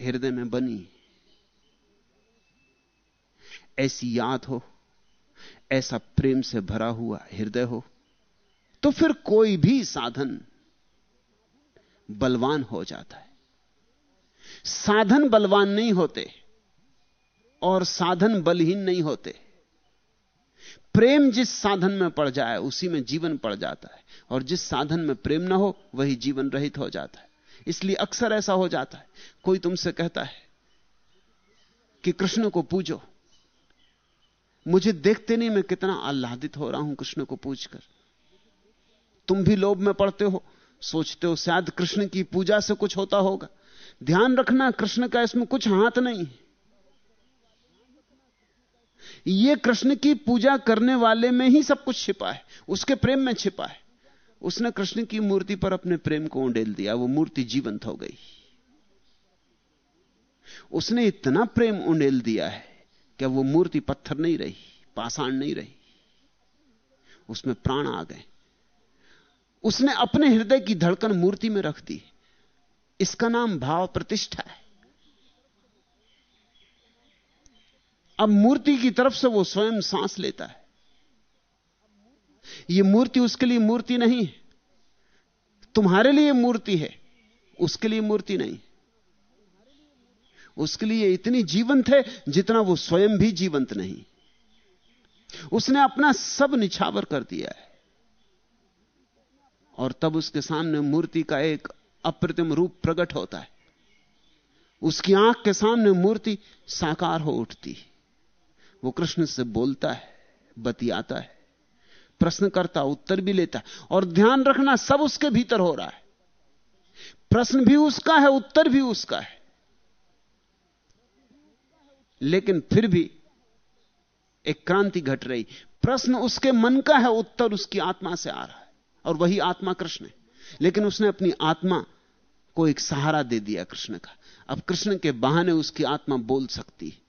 हृदय में बनी। ऐसी याद हो, ऐसा प्रेम से भरा हुआ हृदय हो तो फिर कोई भी साधन बलवान हो जाता है। साधन बलवान नहीं होते। और साधन बलहीन नहीं होते। प्रेम जिस साधन में पड़ जाए, उसी में जीवन पड़ जाता है। और जिस साधन में प्रेम ना हो, वही जीवन रहित हो जाता है। इसलिए अक्सर ऐसा हो जाता है। कोई तुमसे कहता है कि कृष्ण को पूजो। मुझे देखते नहीं, मैं कितना आह्लादित हो रहा हूँ कृष्ण को पूजकर। तुम भी लोभ में पड़ते हो। सोचते हो, शायद कृष्ण की पूजा से कुछ होता होगा। ध्यान रखना, कृष्ण का इसमें कुछ हाथ नहीं यह कृष्ण की पूजा करने वाले में ही सब कुछ छिपा है। उसके प्रेम में छिपा है। उसने कृष्ण की मूर्ति पर अपने प्रेम को उंडेल दिया। वो मूर्ति जीवंत हो गई। उसने इतना प्रेम उंडेल दिया है कि वो मूर्ति पत्थर नहीं रही, पाषाण नहीं रही। उसमें प्राण आ गए। उसने अपने हृदय की धड़कन मूर्ति में रख दी। इसका नाम भाव प्रतिष्ठा है। अब मूर्ति की तरफ़ से वो स्वयं सांस लेता है। ये मूर्ति उसके लिए मूर्ति नहीं है। तुम्हारे लिए मूर्ति है, उसके लिए मूर्ति नहीं उसके लिए इतनी जीवंत है जितना वो स्वयं भी जीवंत नहीं। उसने अपना सब निछावर कर दिया है। और तब उसके सामने मूर्ति का एक अप्रतिम रूप प्रकट होता है। उसकी आँख के सामने मूर्ति साकार हो उठती वो कृष्ण से बोलता है, बतियाता है प्रश्न करता उत्तर भी लेता और ध्यान रखना सब उसके भीतर हो रहा है। प्रश्न भी उसका है, उत्तर भी उसका है। लेकिन फिर भी एक क्रांति घट रही। प्रश्न उसके मन का है, उत्तर उसकी आत्मा से आ रहा है और वही आत्मा कृष्ण है। लेकिन उसने अपनी आत्मा को एक सहारा दे दिया कृष्ण का। अब कृष्ण के बहाने उसकी आत्मा बोल सकती है।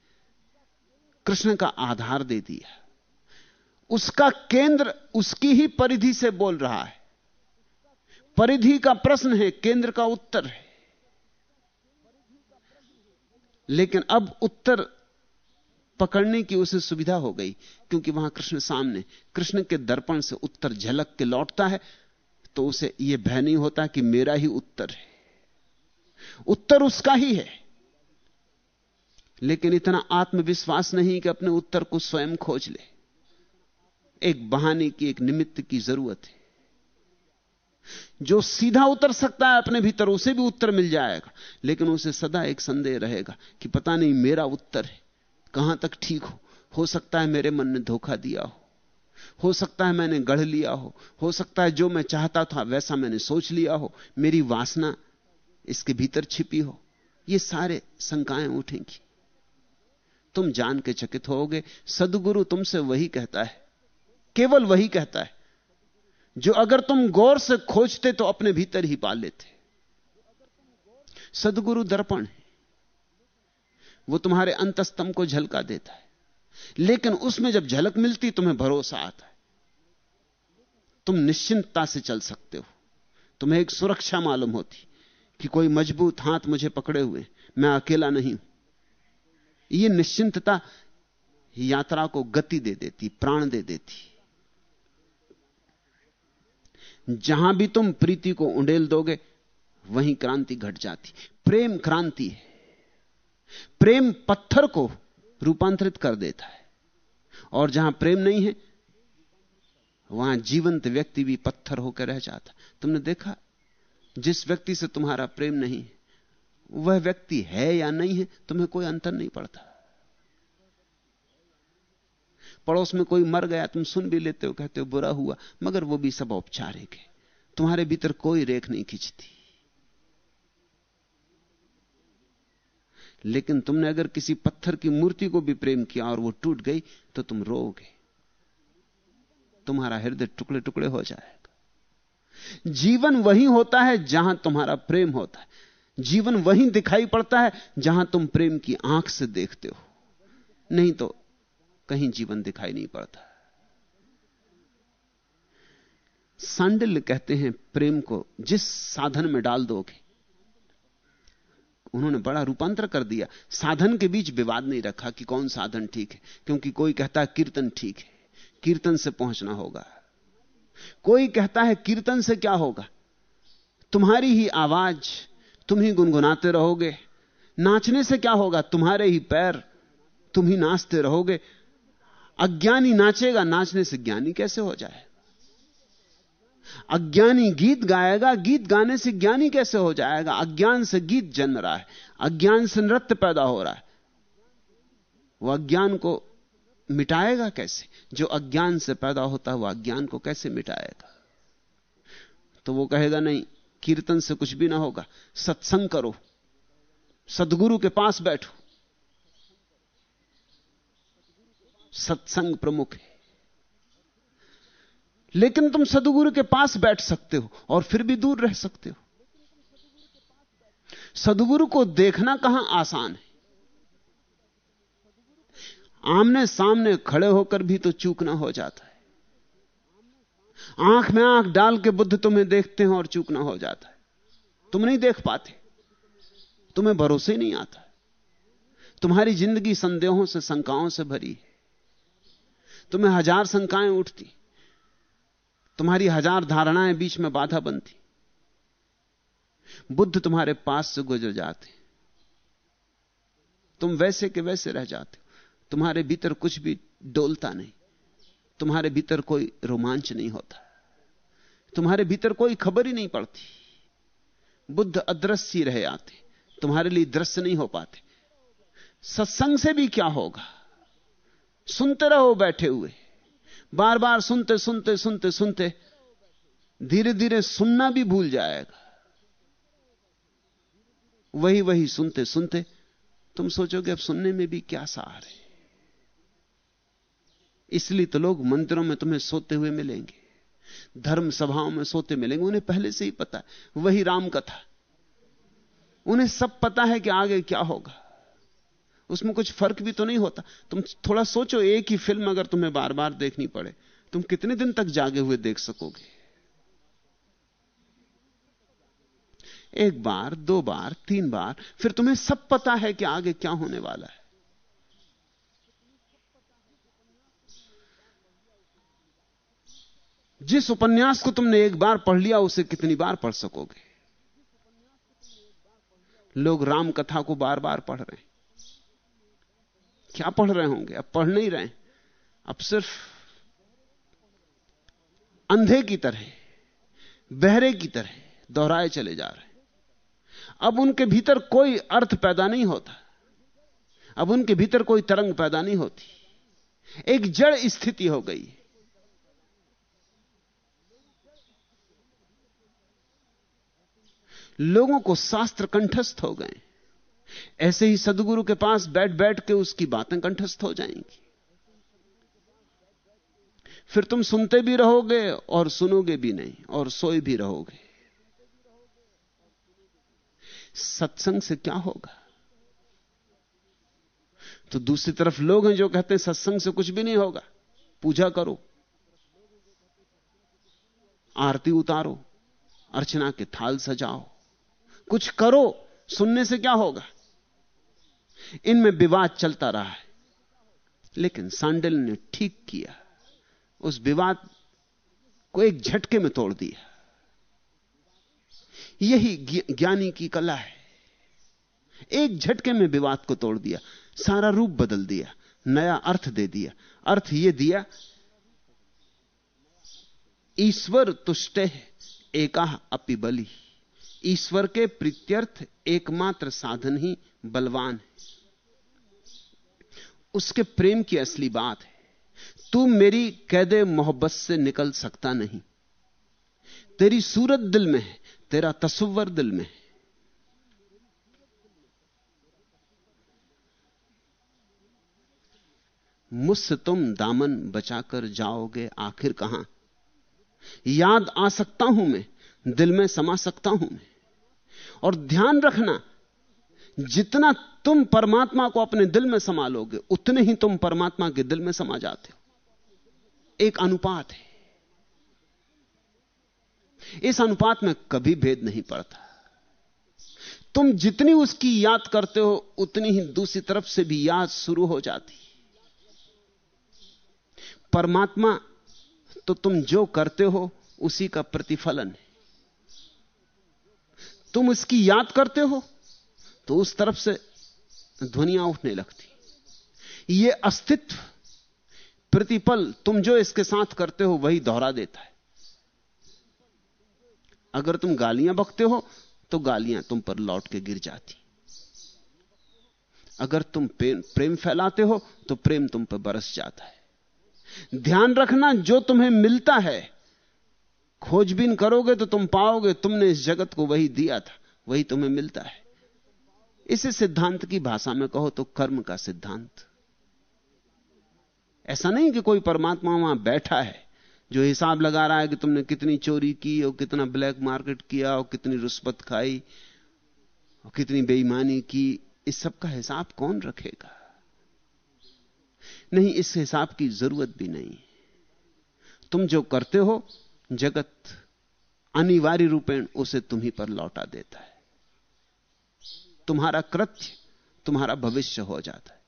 कृष्ण का आधार दे दिया उसका केंद्र उसकी ही परिधि से बोल रहा है। परिधि का प्रश्न है, केंद्र का उत्तर है। लेकिन अब उत्तर पकड़ने की उसे सुविधा हो गई, क्योंकि वहाँ कृष्ण सामने, कृष्ण के दर्पण से उत्तर झलक के लौटता है तो उसे यह भय नहीं होता कि मेरा ही उत्तर है। उत्तर उसका ही है। लेकिन इतना आत्मविश्वास नहीं कि अपने उत्तर को स्वयं खोज ले। एक बहाने की, एक निमित्त की ज़रूरत है। जो सीधा उतर सकता है अपने भीतर, उसे भी उत्तर मिल जाएगा, लेकिन उसे सदा एक संदेह रहेगा कि पता नहीं मेरा उत्तर है। कहाँ तक ठीक हो? हो सकता है मेरे मन ने धोखा दिया हो। हो सकता है मैंने गढ़ लिया हो। हो सकता है जो मैं चाहता था, वैसा मैंने सोच लिया हो। मेरी वासना इसके भीतर छिपी हो। ये सारे शंकाएँ उठेंगी। तुम जान के चकित होगे। सदगुरु तुमसे वही कहता है। केवल वही कहता है। जो अगर तुम गौर से खोजते तो अपने भीतर ही पा लेते। सदगुरु दर्पण है। वो तुम्हारे अंतस्तम को झलका देता है। लेकिन उसमें जब झलक मिलती, तुम्हें भरोसा आता है। तुम निश्चिंतता से चल सकते हो। तुम्हें एक सुरक्षा मालूम होती कि कोई मज़बूत हाथ मुझे पकड़े हुए मैं अकेला नहीं हूँ। यह निश्चिंतता यात्रा को गति दे देती, प्राण दे देती। जहाँ भी तुम प्रीति को उंडेल दोगे, वहीं क्रांति घट जाती। प्रेम क्रांति है। प्रेम पत्थर को रूपांतरित कर देता है। और जहाँ प्रेम नहीं है, वहाँ जीवंत व्यक्ति भी पत्थर होकर रह जाता। तुमने देखा, जिस व्यक्ति से तुम्हारा प्रेम नहीं है वह व्यक्ति है या नहीं है, तुम्हें कोई अंतर नहीं पड़ता। पड़ोस में कोई मर गया, तुम सुन भी लेते हो, कहते हो, बुरा हुआ। मगर वो भी सब औपचारिक है। तुम्हारे भीतर कोई रेख नहीं खींचती। लेकिन तुमने अगर किसी पत्थर की मूर्ति को भी प्रेम किया और वो टूट गई तो तुम रोगे तुम्हारा हृदय टुकड़े टुकड़े हो जाएगा। जीवन वही होता है जहाँ तुम्हारा प्रेम होता है। जीवन वही दिखाई पड़ता है जहाँ तुम प्रेम की आँख से देखते हो। नहीं तो कहीं जीवन दिखाई नहीं पड़ता। सांडिल्य कहते हैं, प्रेम को जिस साधन में डाल दोगे। उन्होंने बड़ा रूपांतर कर दिया। साधन के बीच विवाद नहीं रखा कि कौन साधन ठीक है, क्योंकि कोई कहता है कीर्तन ठीक है, कीर्तन से पहुँचना होगा। कोई कहता है कीर्तन से क्या होगा? तुम्हारी ही आवाज़ तुम ही गुनगुनाते रहोगे। नाचने से क्या होगा? तुम्हारे ही पैर तुम ही नाचते रहोगे। अज्ञानी नाचेगा, नाचने से ज्ञानी कैसे हो जाए? अज्ञानी गीत गाएगा, गीत गाने से ज्ञानी कैसे हो जाएगा? अज्ञान से गीत जन्म रहा है, अज्ञान से नृत्य पैदा हो रहा है। वह अज्ञान को मिटाएगा कैसे? जो अज्ञान से पैदा होता है वह अज्ञान को कैसे मिटाएगा? तो वो कहेगा, नहीं कीर्तन से कुछ भी ना होगा। सत्संग करो। सदगुरु के पास बैठो। सत्संग प्रमुख है। लेकिन तुम सदगुरु के पास बैठ सकते हो और फिर भी दूर रह सकते हो। सदगुरु को देखना कहाँ आसान है। आमने सामने खड़े होकर भी तो चूकना हो जाता है। आँख में आँख डाल के बुद्ध तुम्हें देखते हैं और चूकना हो जाता है। तुम नहीं देख पाते। तुम्हें भरोसे नहीं आता। तुम्हारी ज़िंदगी संदेहों से, शंकाओं से भरी है। तुम्हें हज़ार शंकाएँ उठती। तुम्हारी हज़ार धारणाएँ बीच में बाधा बनती। बुद्ध तुम्हारे पास से गुजर जाते। तुम वैसे के वैसे रह जाते तुम्हारे भीतर कुछ भी डोलता नहीं। तुम्हारे भीतर कोई रोमांच नहीं होता। तुम्हारे भीतर कोई खबर ही नहीं पड़ती। बुद्ध अदृश्य ही रहे आते तुम्हारे लिए दृश्य नहीं हो पाते। सत्संग से भी क्या होगा? सुनते रहो बैठे हुए। बार बार सुनते सुनते सुनते सुनते धीरे धीरे सुनना भी भूल जाएगा। वही वही सुनते सुनते, तुम सोचोगे अब सुनने में भी क्या सार है। इसलिए तो लोग मंदिरों में तुम्हें सोते हुए मिलेंगे। धर्म सभाओं में सोते मिलेंगे, उन्हें पहले से ही पता है। वही राम कथा उन्हें सब पता है कि आगे क्या होगा। उसमें कुछ फ़र्क भी तो नहीं होता। तुम थोड़ा सोचो, एक ही फ़िल्म अगर तुम्हें बार बार देखनी पड़े, तुम कितने दिन तक जागे हुए देख सकोगे? एक बार, दो बार, तीन बार, फिर तुम्हें सब पता है कि आगे क्या होने वाला है। जिस उपन्यास को तुमने एक बार पढ़ लिया, उसे कितनी बार पढ़ सकोगे? लोग राम कथा को बार बार पढ़ रहे हैं। क्या पढ़ रहे होंगे? अब पढ़ नहीं रहे। अब सिर्फ़ अंधे की तरह, बहरे की तरह दोहराए चले जा रहे अब उनके भीतर कोई अर्थ पैदा नहीं होता। अब उनके भीतर कोई तरंग पैदा नहीं होती। एक जड़ स्थिति हो गई लोगों को शास्त्र कंठस्थ हो गए। ऐसे ही सदगुरु के पास बैठ बैठ के उसकी बातें कंठस्थ हो जाएँगी। फिर तुम सुनते भी रहोगे और सुनोगे भी नहीं, और सोए भी रहोगे। सत्संग से क्या होगा? तो दूसरी तरफ़ लोग हैं जो कहते हैं सत्संग से कुछ भी नहीं होगा। पूजा करो, आरती उतारो, अर्चना के थाल सजाओ कुछ करो, सुनने से क्या होगा? इनमें विवाद चलता रहा है। लेकिन सांडल ने ठीक किया। उस विवाद को एक झटके में तोड़ दिया। यही ज्ञानी की कला है। एक झटके में विवाद को तोड़ दिया। सारा रूप बदल दिया। नया अर्थ दे दिया। अर्थ यह दिया, ईश्वर तुष्ट एका अपि बली। ईश्वर के प्रीत्यर्थ एकमात्र साधन ही बलवान है। उसके प्रेम की असली बात है। तू मेरी कैदे मोहब्बत से निकल सकता नहीं। तेरी सूरत दिल में है, तेरा तस्वर दिल में है। मुझसे तुम दामन बचाकर जाओगे आखिर कहाँ? याद आ सकता हूँ मैं, दिल में समा सकता हूँ मैं। और ध्यान रखना, जितना तुम परमात्मा को अपने दिल में समा लोगे उतने ही तुम परमात्मा के दिल में समा जाते हो। एक अनुपात है। इस अनुपात में कभी भेद नहीं पड़ता। तुम जितनी उसकी याद करते हो, उतनी ही दूसरी तरफ़ से भी याद शुरू हो जाती परमात्मा तो तुम जो करते हो, उसी का प्रतिफलन है। तुम इसकी याद करते हो तो उस तरफ़ से ध्वनियाँ उठने लगती। यह अस्तित्व, प्रतिपल तुम जो इसके साथ करते हो, वही दोहरा देता है। अगर तुम गालियाँ बकते हो तो गालियाँ तुम पर लौट के गिर जाती। अगर तुम प्रेम फैलाते हो तो प्रेम तुम पर बरस जाता है। ध्यान रखना जो तुम्हें मिलता है खोजबीन करोगे तो तुम पाओगे, तुमने इस जगत को वही दिया था, वही तुम्हें मिलता है। इसे सिद्धांत की भाषा में कहो तो कर्म का सिद्धांत। ऐसा नहीं कि कोई परमात्मा वहाँ बैठा है, जो हिसाब लगा रहा है कि तुमने कितनी चोरी की, और कितना ब्लैक मार्केट किया, और कितनी रुस्बत खाई, और कितनी बेईमानी की, इस सब का हिसाब कौन रखेगा? नहीं, इस हिसाब की ज़रूरत भी नहीं। तुम जो करते हो जगत अनिवार्य रूपेण उसे तुम्ही पर लौटा देता है। तुम्हारा कृत्य, तुम्हारा भविष्य हो जाता है।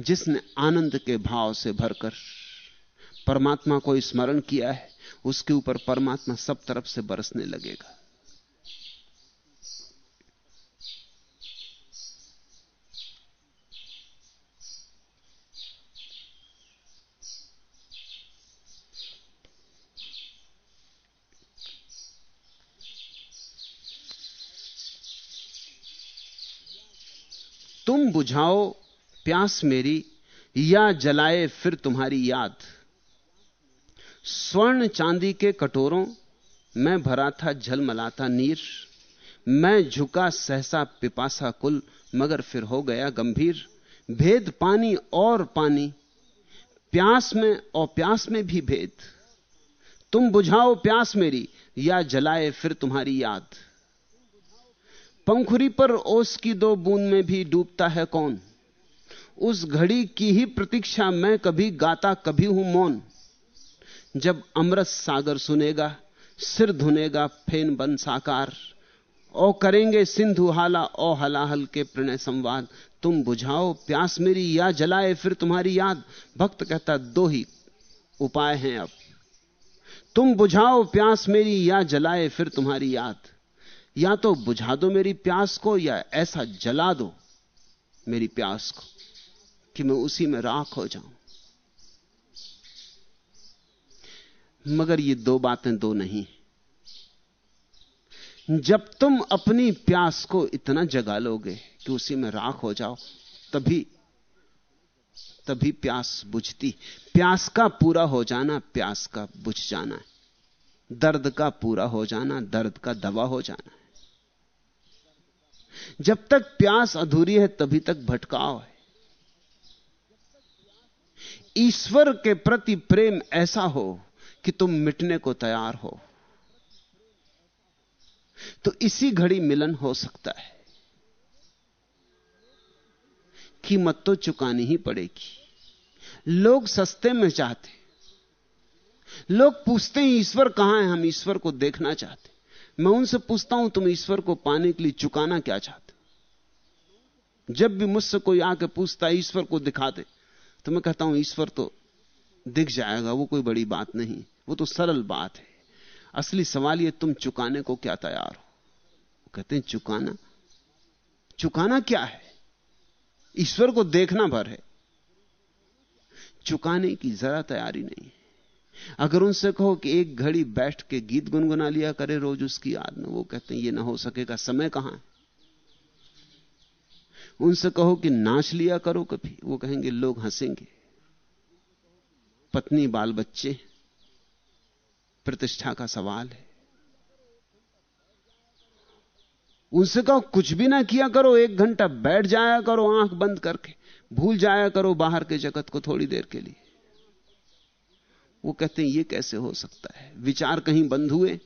जिसने आनंद के भाव से भरकर परमात्मा को स्मरण किया है, उसके ऊपर परमात्मा सब तरफ़ से बरसने लगेगा। बुझाओ, प्यास मेरी, या जलाए फिर तुम्हारी याद। स्वर्ण चांदी के कटोरों, मैं भरा था झलमलाता नीर। मैं झुका सहसा पिपासा कुल, मगर फिर हो गया गंभीर। भेद पानी और पानी, प्यास में और प्यास में भी भेद। तुम बुझाओ प्यास मेरी, या जलाए फिर तुम्हारी याद। पंखुरी पर ओस की दो बूंद में भी डूबता है कौन? उस घड़ी की ही प्रतीक्षा मैं कभी गाता कभी हूँ मौन। जब अमृत सागर सुनेगा, सिर धुनेगा फेन बन साकार। ओ करेंगे सिंधु हाला, ओ हलाहल के प्रणय संवाद। तुम बुझाओ, प्यास मेरी या जलाए फिर तुम्हारी याद। भक्त कहता, दो ही उपाय हैं अब। तुम बुझाओ, प्यास मेरी या जलाए फिर तुम्हारी याद। या तो बुझा दो मेरी प्यास को या ऐसा जला दो मेरी प्यास को कि मैं उसी में राख हो जाऊँ। मगर ये दो बातें दो नहीं जब तुम अपनी प्यास को इतना जगा लोगे कि उसी में राख हो जाओ, तभी तभी प्यास बुझती। प्यास का पूरा हो जाना, प्यास का बुझ जाना। है दर्द का पूरा हो जाना, दर्द का दवा हो जाना। जब तक प्यास अधूरी है, तभी तक भटकाव है। ईश्वर के प्रति प्रेम ऐसा हो कि तुम मिटने को तैयार हो। तो इसी घड़ी मिलन हो सकता है। कीमत तो चुकानी ही पड़ेगी। लोग सस्ते में चाहते लोग पूछते हैं, ईश्वर कहाँ है? हम ईश्वर को देखना चाहते मैं उनसे पूछता हूँ, तुम ईश्वर को पाने के लिए चुकाना क्या चाहते जब भी मुझसे कोई आके पूछता ईश्वर को दिखा दे तो मैं कहता हूँ, ईश्वर तो दिख जाएगा, वो कोई बड़ी बात नहीं, वो तो सरल बात है। असली सवाल ये, तुम चुकाने को क्या तैयार हो? कहते हैं, चुकाना? चुकाना क्या है? ईश्वर को देखना भर है। चुकाने की जरा तैयारी नहीं है। अगर उनसे कहो कि एक घड़ी बैठ के गीत गुनगुना लिया करे रोज उसकी याद में, वो कहते हैं, ये ना हो सकेगा, समय कहाँ है? उनसे कहो कि, नाच लिया करो कभी। वो कहेंगे, लोग हंसेंगे। पत्नी बाल बच्चे प्रतिष्ठा का सवाल है। उनसे कहो, कुछ भी ना किया करो, एक घंटा बैठ जाया करो आँख बंद करके, भूल जाया करो बाहर के जगत को थोड़ी देर के लिए। वो कहते हैं, ये कैसे हो सकता है? विचार कहीं बंद हुए।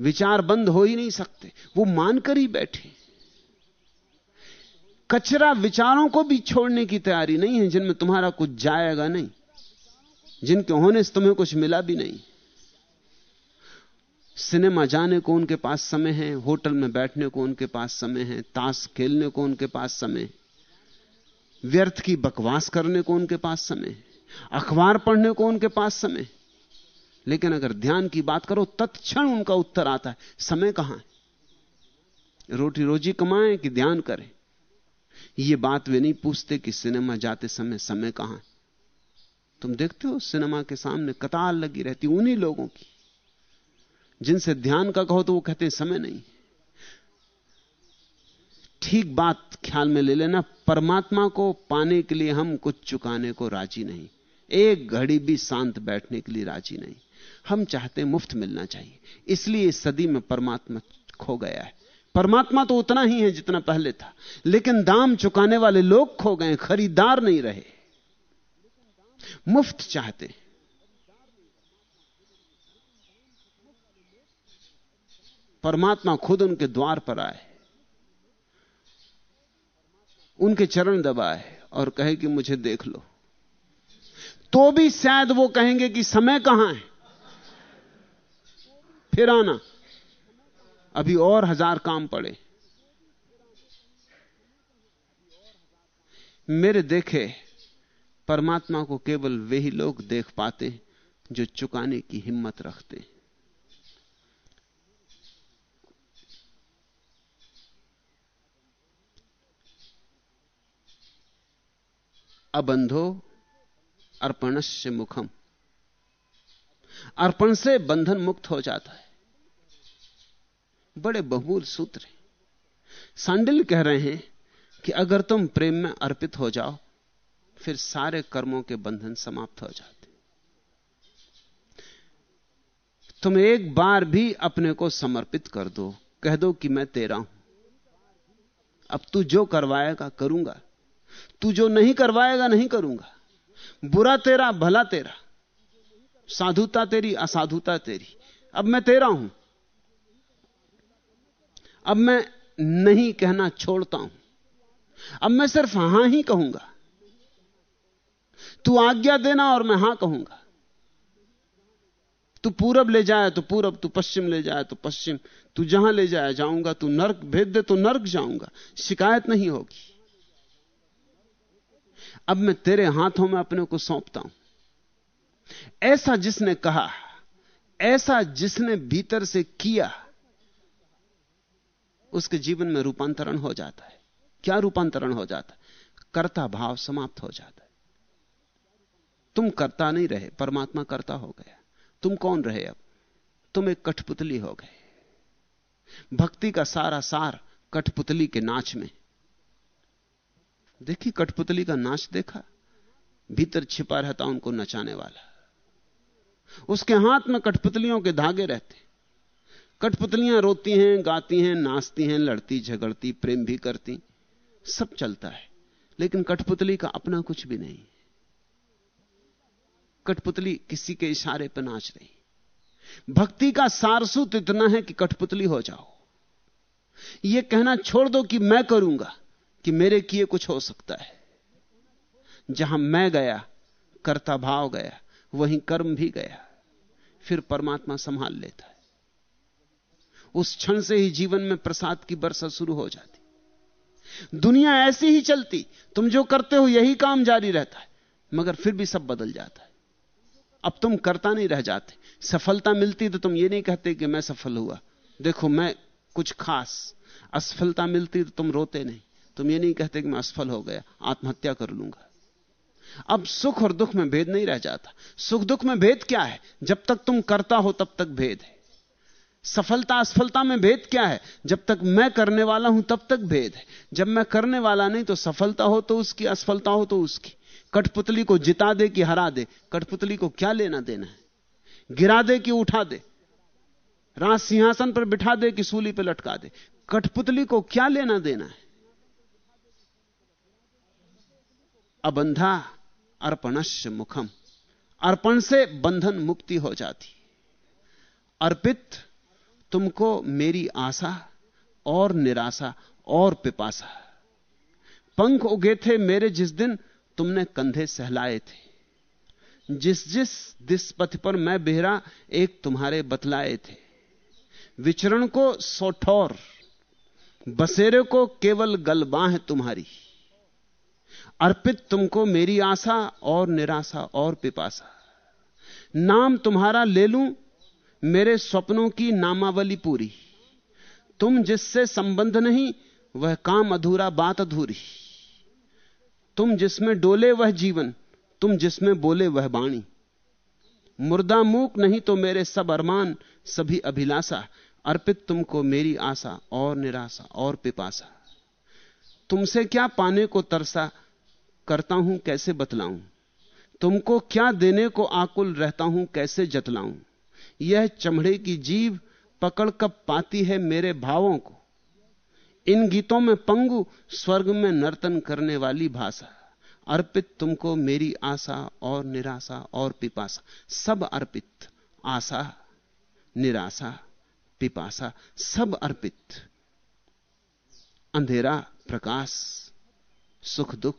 विचार बंद हो ही नहीं सकते। वो मानकर ही बैठे। कचरा विचारों को भी छोड़ने की तैयारी नहीं है, जिनमें तुम्हारा कुछ जाएगा नहीं। जिनके होने से तुम्हें कुछ मिला भी नहीं। सिनेमा जाने को उनके पास समय है, होटल में बैठने को उनके पास समय है, ताश खेलने को उनके पास समय व्यर्थ की बकवास करने को उनके पास समय अखबार पढ़ने को उनके पास समय लेकिन अगर ध्यान की बात करो, तत्क्षण उनका उत्तर आता है, समय कहाँ है? रोटी रोजी कमाएँ कि ध्यान करें? यह बात वे नहीं पूछते कि सिनेमा जाते समय समय कहाँ है। तुम देखते हो सिनेमा के सामने कतार लगी रहती उन्हीं लोगों की। जिनसे ध्यान का कहो तो वो कहते हैं, समय नहीं ठीक बात ख्याल में ले लेना परमात्मा को पाने के लिए हम कुछ चुकाने को राज़ी नहीं। एक घड़ी भी शांत बैठने के लिए राज़ी नहीं। हम चाहते मुफ़्त मिलना चाहिए। इसलिए इस सदी में परमात्मा खो गया है। परमात्मा तो उतना ही है जितना पहले था। लेकिन दाम चुकाने वाले लोग खो गए, खरीदार नहीं रहे। मुफ़्त चाहते परमात्मा खुद उनके द्वार पर आए। उनके चरण दबाए और कहे कि मुझे देख लो। तो भी शायद वो कहेंगे कि समय कहाँ है? फिर आना। अभी और हज़ार काम पड़े। मेरे देखे परमात्मा को केवल वे ही लोग देख पाते जो चुकाने की हिम्मत रखते। हैं अबंधो अर्पणस्य मुखम। अर्पण से बंधन मुक्त हो जाता है। बड़े बहुमूल सूत्र सांडिल कह रहे हैं कि अगर तुम प्रेम में अर्पित हो जाओ, फिर सारे कर्मों के बंधन समाप्त हो जाते तुम एक बार भी अपने को समर्पित कर दो। कह दो कि मैं तेरा हूँ। अब तू जो करवाएगा, करूँगा। तू जो नहीं करवाएगा, नहीं करूँगा। बुरा तेरा, भला तेरा। साधुता तेरी, असाधुता तेरी। अब मैं तेरा हूँ। अब मैं नहीं कहना छोड़ता हूँ। अब मैं सिर्फ़ हाँ ही कहूँगा। तू आज्ञा देना और मैं हाँ कहूँगा। तू पूरब ले जाए तो पूरब, तू पश्चिम ले जाए तो पश्चिम। तू जहाँ ले जाए, जाऊँगा। तू नर्क भेज दे तो नर्क जाऊँगा। शिकायत नहीं होगी। अब मैं तेरे हाथों में अपने को सौंपता हूँ। ऐसा जिसने कहा, ऐसा जिसने भीतर से किया, उसके जीवन में रूपांतरण हो जाता है। क्या रूपांतरण हो जाता है? कर्ता भाव समाप्त हो जाता है। तुम करता नहीं रहे, परमात्मा करता हो गया। तुम कौन रहे अब? तुम एक कठपुतली हो गए। भक्ति का सारा सार कठपुतली के नाच में। देखी कठपुतली का नाच देखा, भीतर छिपा रहता उनको नचाने वाला। उसके हाथ में कठपुतलियों के धागे रहते। कठपुतलियाँ रोती हैं, गाती हैं, नाचती हैं, लड़ती, झगड़ती, प्रेम भी करती, सब चलता है। लेकिन कठपुतली का अपना कुछ भी नहीं। कठपुतली किसी के इशारे पर नाच रही। भक्ति का सारसूत इतना है कि कठपुतली हो जाओ। यह कहना छोड़ दो कि मैं करूँगा। कि मेरे किए कुछ हो सकता है। जहाँ मैं गया, कर्ता भाव गया, वहीं कर्म भी गया। फिर परमात्मा संभाल लेता है। उस क्षण से ही जीवन में प्रसाद की वर्षा शुरू हो जाती। दुनिया ऐसी ही चलती, तुम जो करते हो यही काम जारी रहता है, मगर फिर भी सब बदल जाता है। अब तुम करता नहीं रह जाते। सफलता मिलती तो तुम ये नहीं कहते कि मैं सफल हुआ। देखो, मैं कुछ खास, असफलता मिलती तो तुम रोते नहीं। तुम ये नहीं कहते कि मैं असफल हो गया, आत्महत्या कर लूँगा। अब सुख और दुख में भेद नहीं रह जाता। सुख दुख में भेद क्या है? जब तक तुम करता हो, तब तक भेद है। सफलता, असफलता में भेद क्या है? जब तक मैं करने वाला हूँ, तब तक भेद है। जब मैं करने वाला नहीं तो सफलता हो तो उसकी, असफलता हो तो उसकी। कठपुतली को जिता दे कि हरा दे? कठपुतली को क्या लेना देना है? गिरा दे कि उठा दे? राज सिंहासन पर बिठा दे कि सूली पर लटका दे? कठपुतली को क्या लेना देना है? अबंधा अर्पणश्य मुखम। अर्पण से बंधन मुक्ति हो जाती। अर्पित, तुमको मेरी आशा और निराशा और पिपासा। पंख उगे थे मेरे जिस दिन तुमने कंधे सहलाए थे। जिस जिस दिस पथ पर मैं बेहरा, एक तुम्हारे बतलाए थे। विचरण को सोठौर, बसेरे को केवल गलबाह तुम्हारी। अर्पित तुमको मेरी आशा और निराशा और पिपासा। नाम तुम्हारा ले लूँ, मेरे स्वप्नों की नामावली पूरी। तुम जिससे संबंध नहीं, वह काम अधूरा बात अधूरी। तुम जिसमें डोले वह जीवन, तुम जिसमें बोले वह बाणी। मुर्दा मूक नहीं तो मेरे सब अरमान, सभी अभिलाषा। अर्पित तुमको मेरी आशा और निराशा और पिपासा। तुमसे क्या पाने को तरसा करता हूँ, कैसे बतलाऊं? तुमको क्या देने को आकुल रहता हूँ, कैसे जतलाऊं? यह चमड़े की जीव पकड़ कब पाती है मेरे भावों को? इन गीतों में पंगु स्वर्ग में नर्तन करने वाली भाषा। अर्पित तुमको मेरी आशा और निराशा और पिपासा। सब अर्पित आशा, निराशा, पिपासा। सब अर्पित। अंधेरा, प्रकाश, सुख दुख।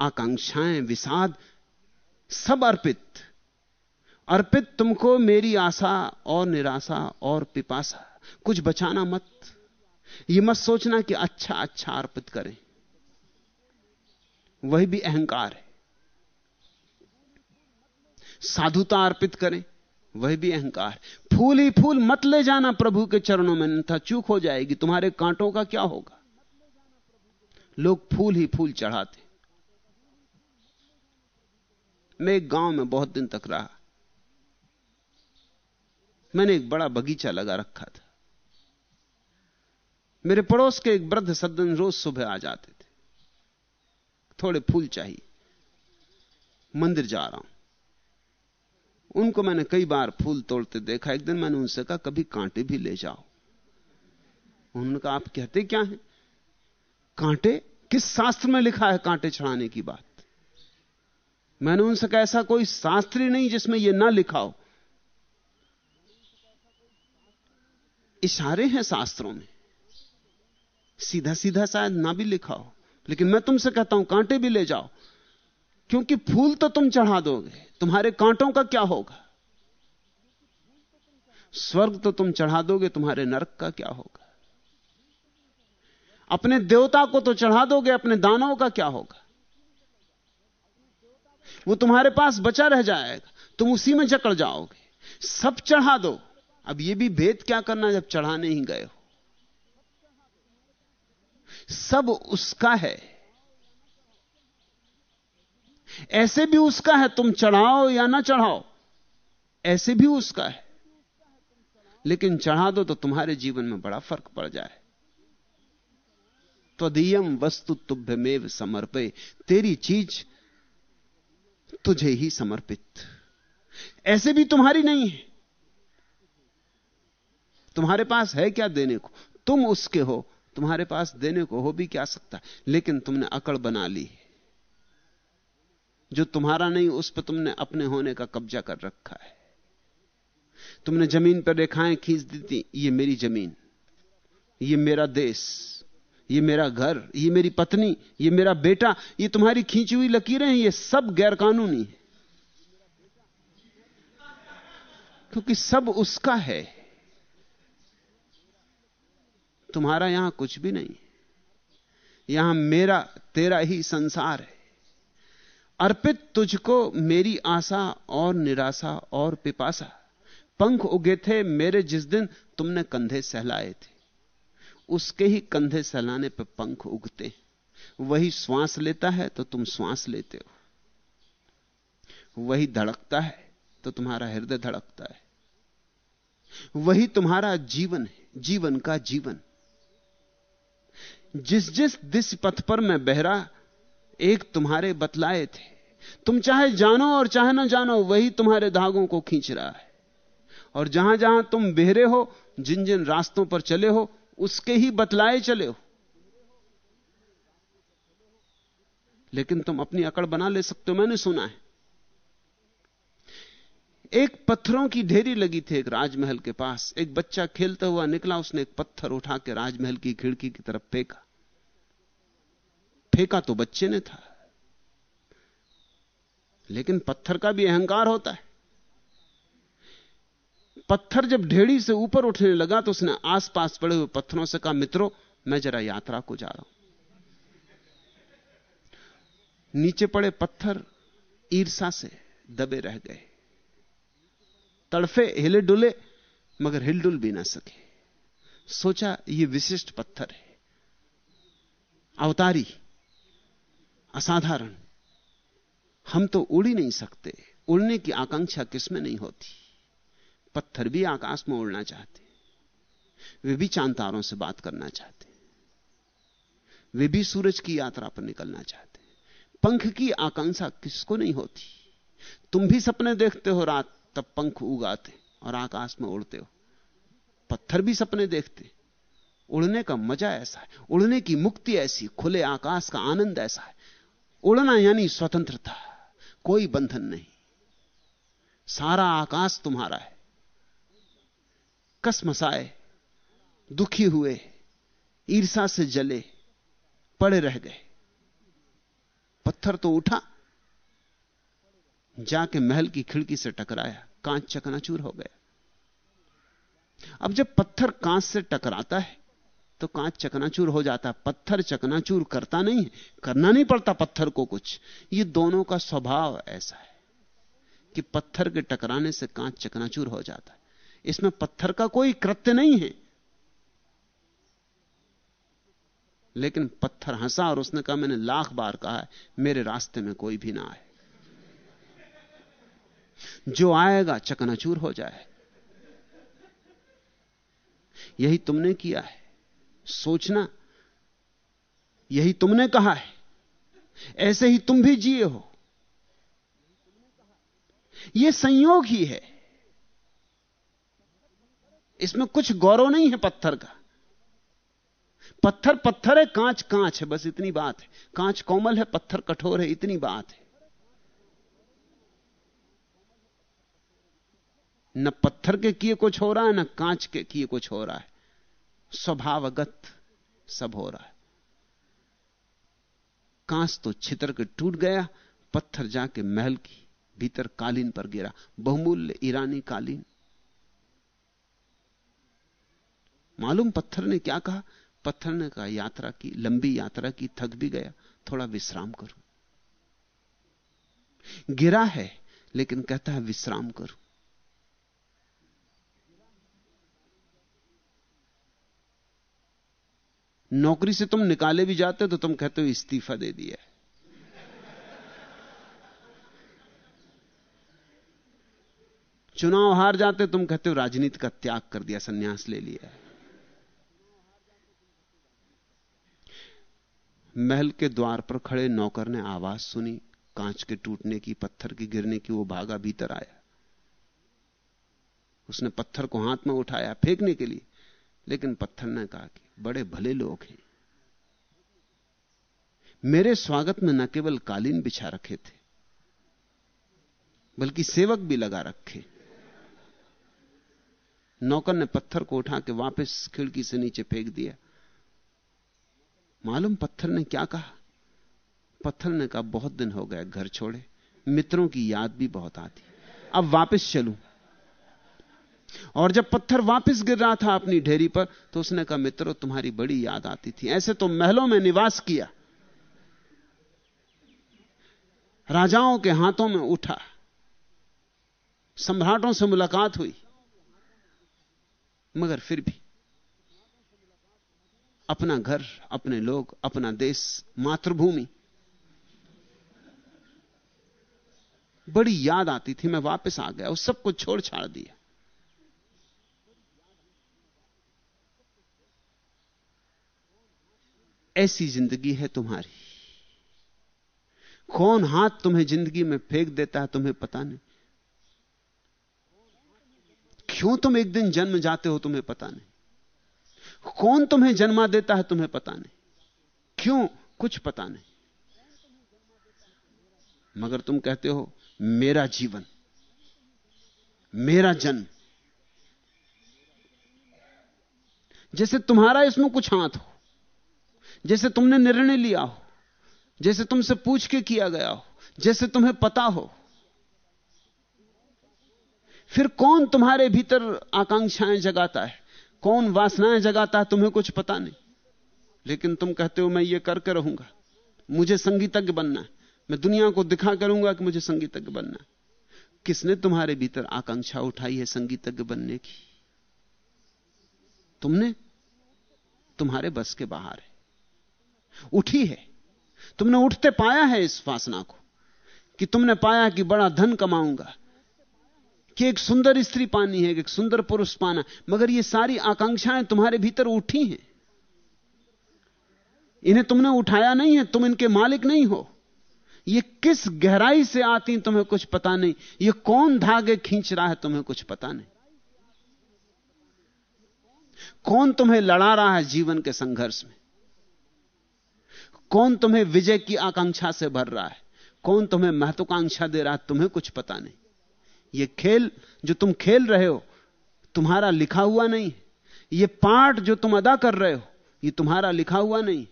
आकांक्षाएँ, विषाद, सब अर्पित। अर्पित तुमको मेरी आशा और निराशा और पिपासा। कुछ बचाना मत। ये मत सोचना कि अच्छा अच्छा अर्पित करें। वही भी अहंकार है। साधुता अर्पित करें, वही भी अहंकार फूल ही फूल मत ले जाना प्रभु के चरणों में था चूक हो जाएगी। तुम्हारे कांटों का क्या होगा? लोग फूल ही फूल चढ़ाते मैं एक गाँव में बहुत दिन तक रहा। मैंने एक बड़ा बगीचा लगा रखा था। मेरे पड़ोस के एक वृद्ध सज्जन रोज सुबह आ जाते थे। थोड़े फूल चाहिए। मंदिर जा रहा हूँ। उनको मैंने कई बार फूल तोड़ते देखा। एक दिन मैंने उनसे कहा, कभी कांटे भी ले जाओ। उन्होंने कहा, आप कहते क्या हैं? कांटे? किस शास्त्र में लिखा है कांटे चढ़ाने की बात? मैंने उनसे कहा, ऐसा कोई शास्त्र नहीं जिसमें यह ना लिखा हो। इशारे हैं शास्त्रों में। सीधा सीधा शायद ना भी लिखा हो। लेकिन मैं तुमसे कहता हूँ, कांटे भी ले जाओ। क्योंकि फूल तो तुम चढ़ा दोगे। तुम्हारे कांटों का क्या होगा? स्वर्ग तो तुम चढ़ा दोगे, तुम्हारे नरक का क्या होगा? अपने देवता को तो चढ़ा दोगे, अपने दानों का क्या होगा? वो तुम्हारे पास बचा रह जाएगा। तुम उसी में जकड़ जाओगे। सब चढ़ा दो। अब ये भी भेद क्या करना जब चढ़ाने ही गए हो? सब उसका है। ऐसे भी उसका है, तुम चढ़ाओ या ना चढ़ाओ। ऐसे भी उसका है। लेकिन चढ़ा दो तो तुम्हारे जीवन में बड़ा फ़र्क पड़ जाए। त्वदीयम वस्तु तुभ्यमेव समर्पे। तेरी चीज़ तुझे ही समर्पित। ऐसे भी तुम्हारी नहीं है। तुम्हारे पास है क्या देने को? तुम उसके हो। तुम्हारे पास देने को हो भी क्या सकता लेकिन तुमने अकड़ बना ली जो तुम्हारा नहीं, उस पर तुमने अपने होने का कब्जा कर रखा है। तुमने ज़मीन पर रेखाएँ खींच दी थी, ये मेरी ज़मीन। ये मेरा देश। ये मेरा घर, ये मेरी पत्नी, ये मेरा बेटा, ये तुम्हारी खींची हुई लकीरें हैं, ये सब गैरकानूनी है। क्योंकि सब उसका है। तुम्हारा यहाँ कुछ भी नहीं यहाँ मेरा, तेरा ही संसार है। अर्पित तुझको मेरी आशा और निराशा और पिपासा। पंख उगे थे मेरे जिस दिन तुमने कंधे सहलाए थे। उसके ही कंधे सहलाने पर पंख उगते वही श्वास लेता है तो तुम श्वास लेते हो। वही धड़कता है तो तुम्हारा हृदय धड़कता है। वही तुम्हारा जीवन है, जीवन का जीवन। जिस जिस दिश पथ पर मैं बहरा, एक तुम्हारे बतलाए थे। तुम चाहे जानो और चाहे ना जानो, वही तुम्हारे धागों को खींच रहा है। और जहाँ जहाँ तुम बेहरे हो, जिन जिन रास्तों पर चले हो उसके ही बतलाए चले हो। लेकिन तुम अपनी अकड़ बना ले सकते हो, मैंने सुना है। एक पत्थरों की ढेरी लगी थी एक राजमहल के पास। एक बच्चा खेलता हुआ निकला, उसने एक पत्थर उठा के राजमहल की खिड़की की तरफ़ फेंका। फेंका तो बच्चे ने था। लेकिन पत्थर का भी अहंकार होता है। पत्थर जब ढेड़ी से ऊपर उठने लगा तो उसने आसपास पड़े हुए पत्थरों से कहा, मित्रों, मैं जरा यात्रा को जा रहा हूँ। नीचे पड़े पत्थर ईर्षा से दबे रह गए। तड़फे हिले डुले, मगर हिलडुल भी ना सके। सोचा, ये विशिष्ट पत्थर है। अवतारी, असाधारण। हम तो उड़ ही नहीं सकते। उड़ने की आकांक्षा किसमें नहीं होती? पत्थर भी आकाश में उड़ना चाहते वे भी चाँद तारों से बात करना चाहते वे भी सूरज की यात्रा पर निकलना चाहते पंख की आकांक्षा किसको नहीं होती? तुम भी सपने देखते हो रात तब पंख उगाते और आकाश में उड़ते हो। पत्थर भी सपने देखते। उड़ने का मज़ा ऐसा है। उड़ने की मुक्ति ऐसी खुले आकाश का आनंद ऐसा है। उड़ना यानी स्वतंत्रता। कोई बंधन नहीं। सारा आकाश तुम्हारा है। कसमसाए, दुखी हुए ईर्षा से जले, पड़े रह गए। पत्थर तो उठा, जाके महल की खिड़की से टकराया, कांच चकनाचूर हो गया। अब जब पत्थर कांच से टकराता है तो कांच चकनाचूर हो जाता है पत्थर चकनाचूर करता नहीं है, करना नहीं पड़ता पत्थर को कुछ। ये दोनों का स्वभाव ऐसा है कि पत्थर के टकराने से कांच चकनाचूर हो जाता है। इसमें पत्थर का कोई कृत्य नहीं है। लेकिन पत्थर हंसा और उसने कहा, मैंने लाख बार कहा है, मेरे रास्ते में कोई भी ना आए। जो आएगा, चकनाचूर हो जाए। यही तुमने किया है। सोचना, यही तुमने कहा है। ऐसे ही तुम भी जिए हो। यह संयोग ही है। इसमें कुछ गौरव नहीं है पत्थर का। पत्थर पत्थर है, कांच कांच है, बस इतनी बात है। कांच कोमल है, पत्थर कठोर है, इतनी बात है। न पत्थर के किए कुछ हो रहा है, न कांच के किए कुछ हो रहा है। स्वभावगत सब हो रहा है। कांच तो छितर के टूट गया, पत्थर जाके महल की भीतर कालीन पर गिरा। बहुमूल्य ईरानी कालीन। मालूम पत्थर ने क्या कहा? पत्थर ने कहा, यात्रा की, लंबी यात्रा की, थक भी गया, थोड़ा विश्राम करूँ। गिरा है, लेकिन कहता है, विश्राम करूँ। नौकरी से तुम निकाले भी जाते हो तो तुम कहते हो, इस्तीफा दे दिया है। चुनाव हार जाते, तुम कहते हो, राजनीति का त्याग कर दिया, सन्यास ले लिया महल के द्वार पर खड़े नौकर ने आवाज़ सुनी। कांच के टूटने की, पत्थर की गिरने की वो भागा भीतर आया। उसने पत्थर को हाथ में उठाया फेंकने के लिए, लेकिन पत्थर ने कहा कि बड़े भले लोग हैं। मेरे स्वागत में न केवल कालीन बिछा रखे थे, बल्कि सेवक भी लगा रखे। नौकर ने पत्थर को उठा के वापस खिड़की से नीचे फेंक दिया। मालूम पत्थर ने क्या कहा? पत्थर ने कहा, बहुत दिन हो गए, घर छोड़े। मित्रों की याद भी बहुत आती। अब वापस चलूँ। और जब पत्थर वापस गिर रहा था अपनी ढेरी पर तो उसने कहा, मित्रों, तुम्हारी बड़ी याद आती थी। ऐसे तो महलों में निवास किया। राजाओं के हाथों में उठा। सम्राटों से मुलाकात हुई। मगर फिर भी अपना घर, अपने लोग, अपना देश, मातृभूमि। बड़ी याद आती थी, मैं वापस आ गया उस सब छोड़ छाड़ दिया। ऐसी ज़िंदगी है तुम्हारी। कौन हाथ तुम्हें ज़िंदगी में फेंक देता है तुम्हें पता नहीं। क्यों तुम एक दिन जन्म जाते हो तुम्हें पता नहीं। कौन तुम्हें जन्मा देता है तुम्हें पता नहीं। क्यों? कुछ पता नहीं। मगर तुम कहते हो, मेरा जीवन, मेरा जन्म। जैसे तुम्हारा इसमें कुछ हाथ हो, जैसे तुमने निर्णय लिया हो, जैसे तुमसे पूछ के किया गया हो, जैसे तुम्हें पता हो, फिर कौन तुम्हारे भीतर आकांक्षाएँ जगाता है? कौन वासनाएँ जगाता है, तुम्हें कुछ पता नहीं। लेकिन तुम कहते हो, मैं ये करके रहूँगा। मुझे संगीतज्ञ बनना है। मैं दुनिया को दिखा करूँगा कि मुझे संगीतज्ञ बनना है। किसने तुम्हारे भीतर आकांक्षा उठाई है संगीतज्ञ बनने की? तुमने? तुम्हारे बस के बाहर है। उठी है। तुमने उठते पाया है इस वासना को कि तुमने पाया कि बड़ा धन कमाऊँगा। कि एक सुंदर स्त्री पानी है, एक सुंदर पुरुष पाना। मगर ये सारी आकांक्षाएँ तुम्हारे भीतर उठी हैं। इन्हें तुमने उठाया नहीं है, तुम इनके मालिक नहीं हो। ये किस गहराई से आती तुम्हें कुछ पता नहीं। ये कौन धागे खींच रहा है तुम्हें कुछ पता नहीं। कौन तुम्हें लड़ा रहा है जीवन के संघर्ष में। कौन तुम्हें विजय की आकांक्षा से भर रहा है। कौन तुम्हें महत्वाकांक्षा दे रहा है, तुम्हें कुछ पता नहीं। ये खेल जो तुम खेल रहे हो, तुम्हारा लिखा हुआ नहीं ये पाठ जो तुम अदा कर रहे हो, ये तुम्हारा लिखा हुआ नहीं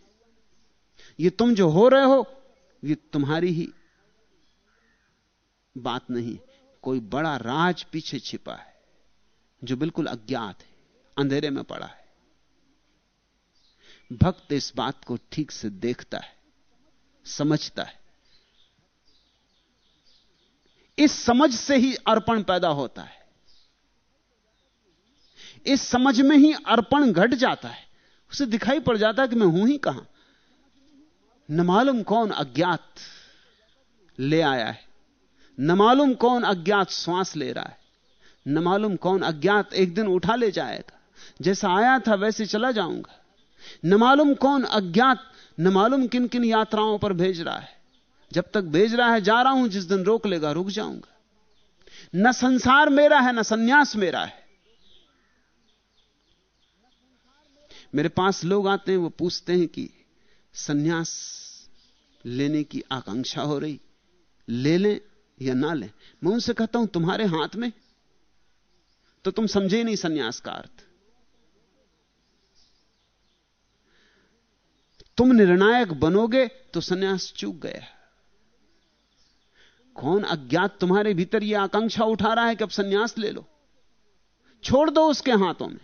ये तुम जो हो रहे हो, ये तुम्हारी ही बात नहीं कोई बड़ा राज पीछे छिपा है, जो बिल्कुल अज्ञात है, अंधेरे में पड़ा है। भक्त इस बात को ठीक से देखता है, समझता है। इस समझ से ही अर्पण पैदा होता है। इस समझ में ही अर्पण घट जाता है। उसे दिखाई पड़ जाता है कि मैं हूँ ही कहाँ। न मालूम कौन अज्ञात ले आया है। न मालूम कौन अज्ञात श्वास ले रहा है। न मालूम कौन अज्ञात एक दिन उठा ले जाएगा। जैसा आया था वैसे चला जाऊँगा। न मालूम कौन अज्ञात, न मालूम किन किन यात्राओं पर भेज रहा है। जब तक भेज रहा है, जा रहा हूँ, जिस दिन रोक लेगा, रुक जाऊँगा। न संसार मेरा है, न सन्यास मेरा है। मेरे पास लोग आते हैं, वो पूछते हैं कि सन्यास लेने की आकांक्षा हो रही, ले लें या ना लें? मैं उनसे कहता हूँ, तुम्हारे हाथ में? तो तुम समझे नहीं सन्यास का अर्थ। तुम निर्णायक बनोगे तो सन्यास चूक गया। कौन अज्ञात तुम्हारे भीतर यह आकांक्षा उठा रहा है कि अब सन्यास ले लो? छोड़ दो उसके हाथों में।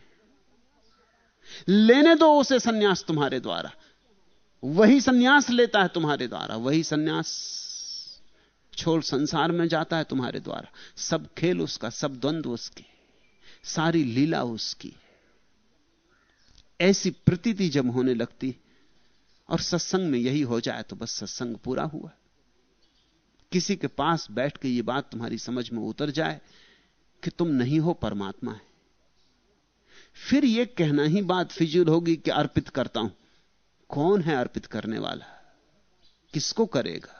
लेने दो उसे सन्यास तुम्हारे द्वारा। वही सन्यास लेता है तुम्हारे द्वारा। वही सन्यास छोड़ संसार में जाता है तुम्हारे द्वारा। सब खेल उसका, सब द्वंद्व उसके। सारी लीला उसकी। ऐसी प्रतीति जब होने लगती, और सत्संग में यही हो जाए तो बस सत्संग पूरा हुआ। किसी के पास बैठ के ये बात तुम्हारी समझ में उतर जाए कि तुम नहीं हो परमात्मा है। फिर यह कहना ही बात फिजूल होगी कि अर्पित करता हूँ। कौन है अर्पित करने वाला? किसको करेगा?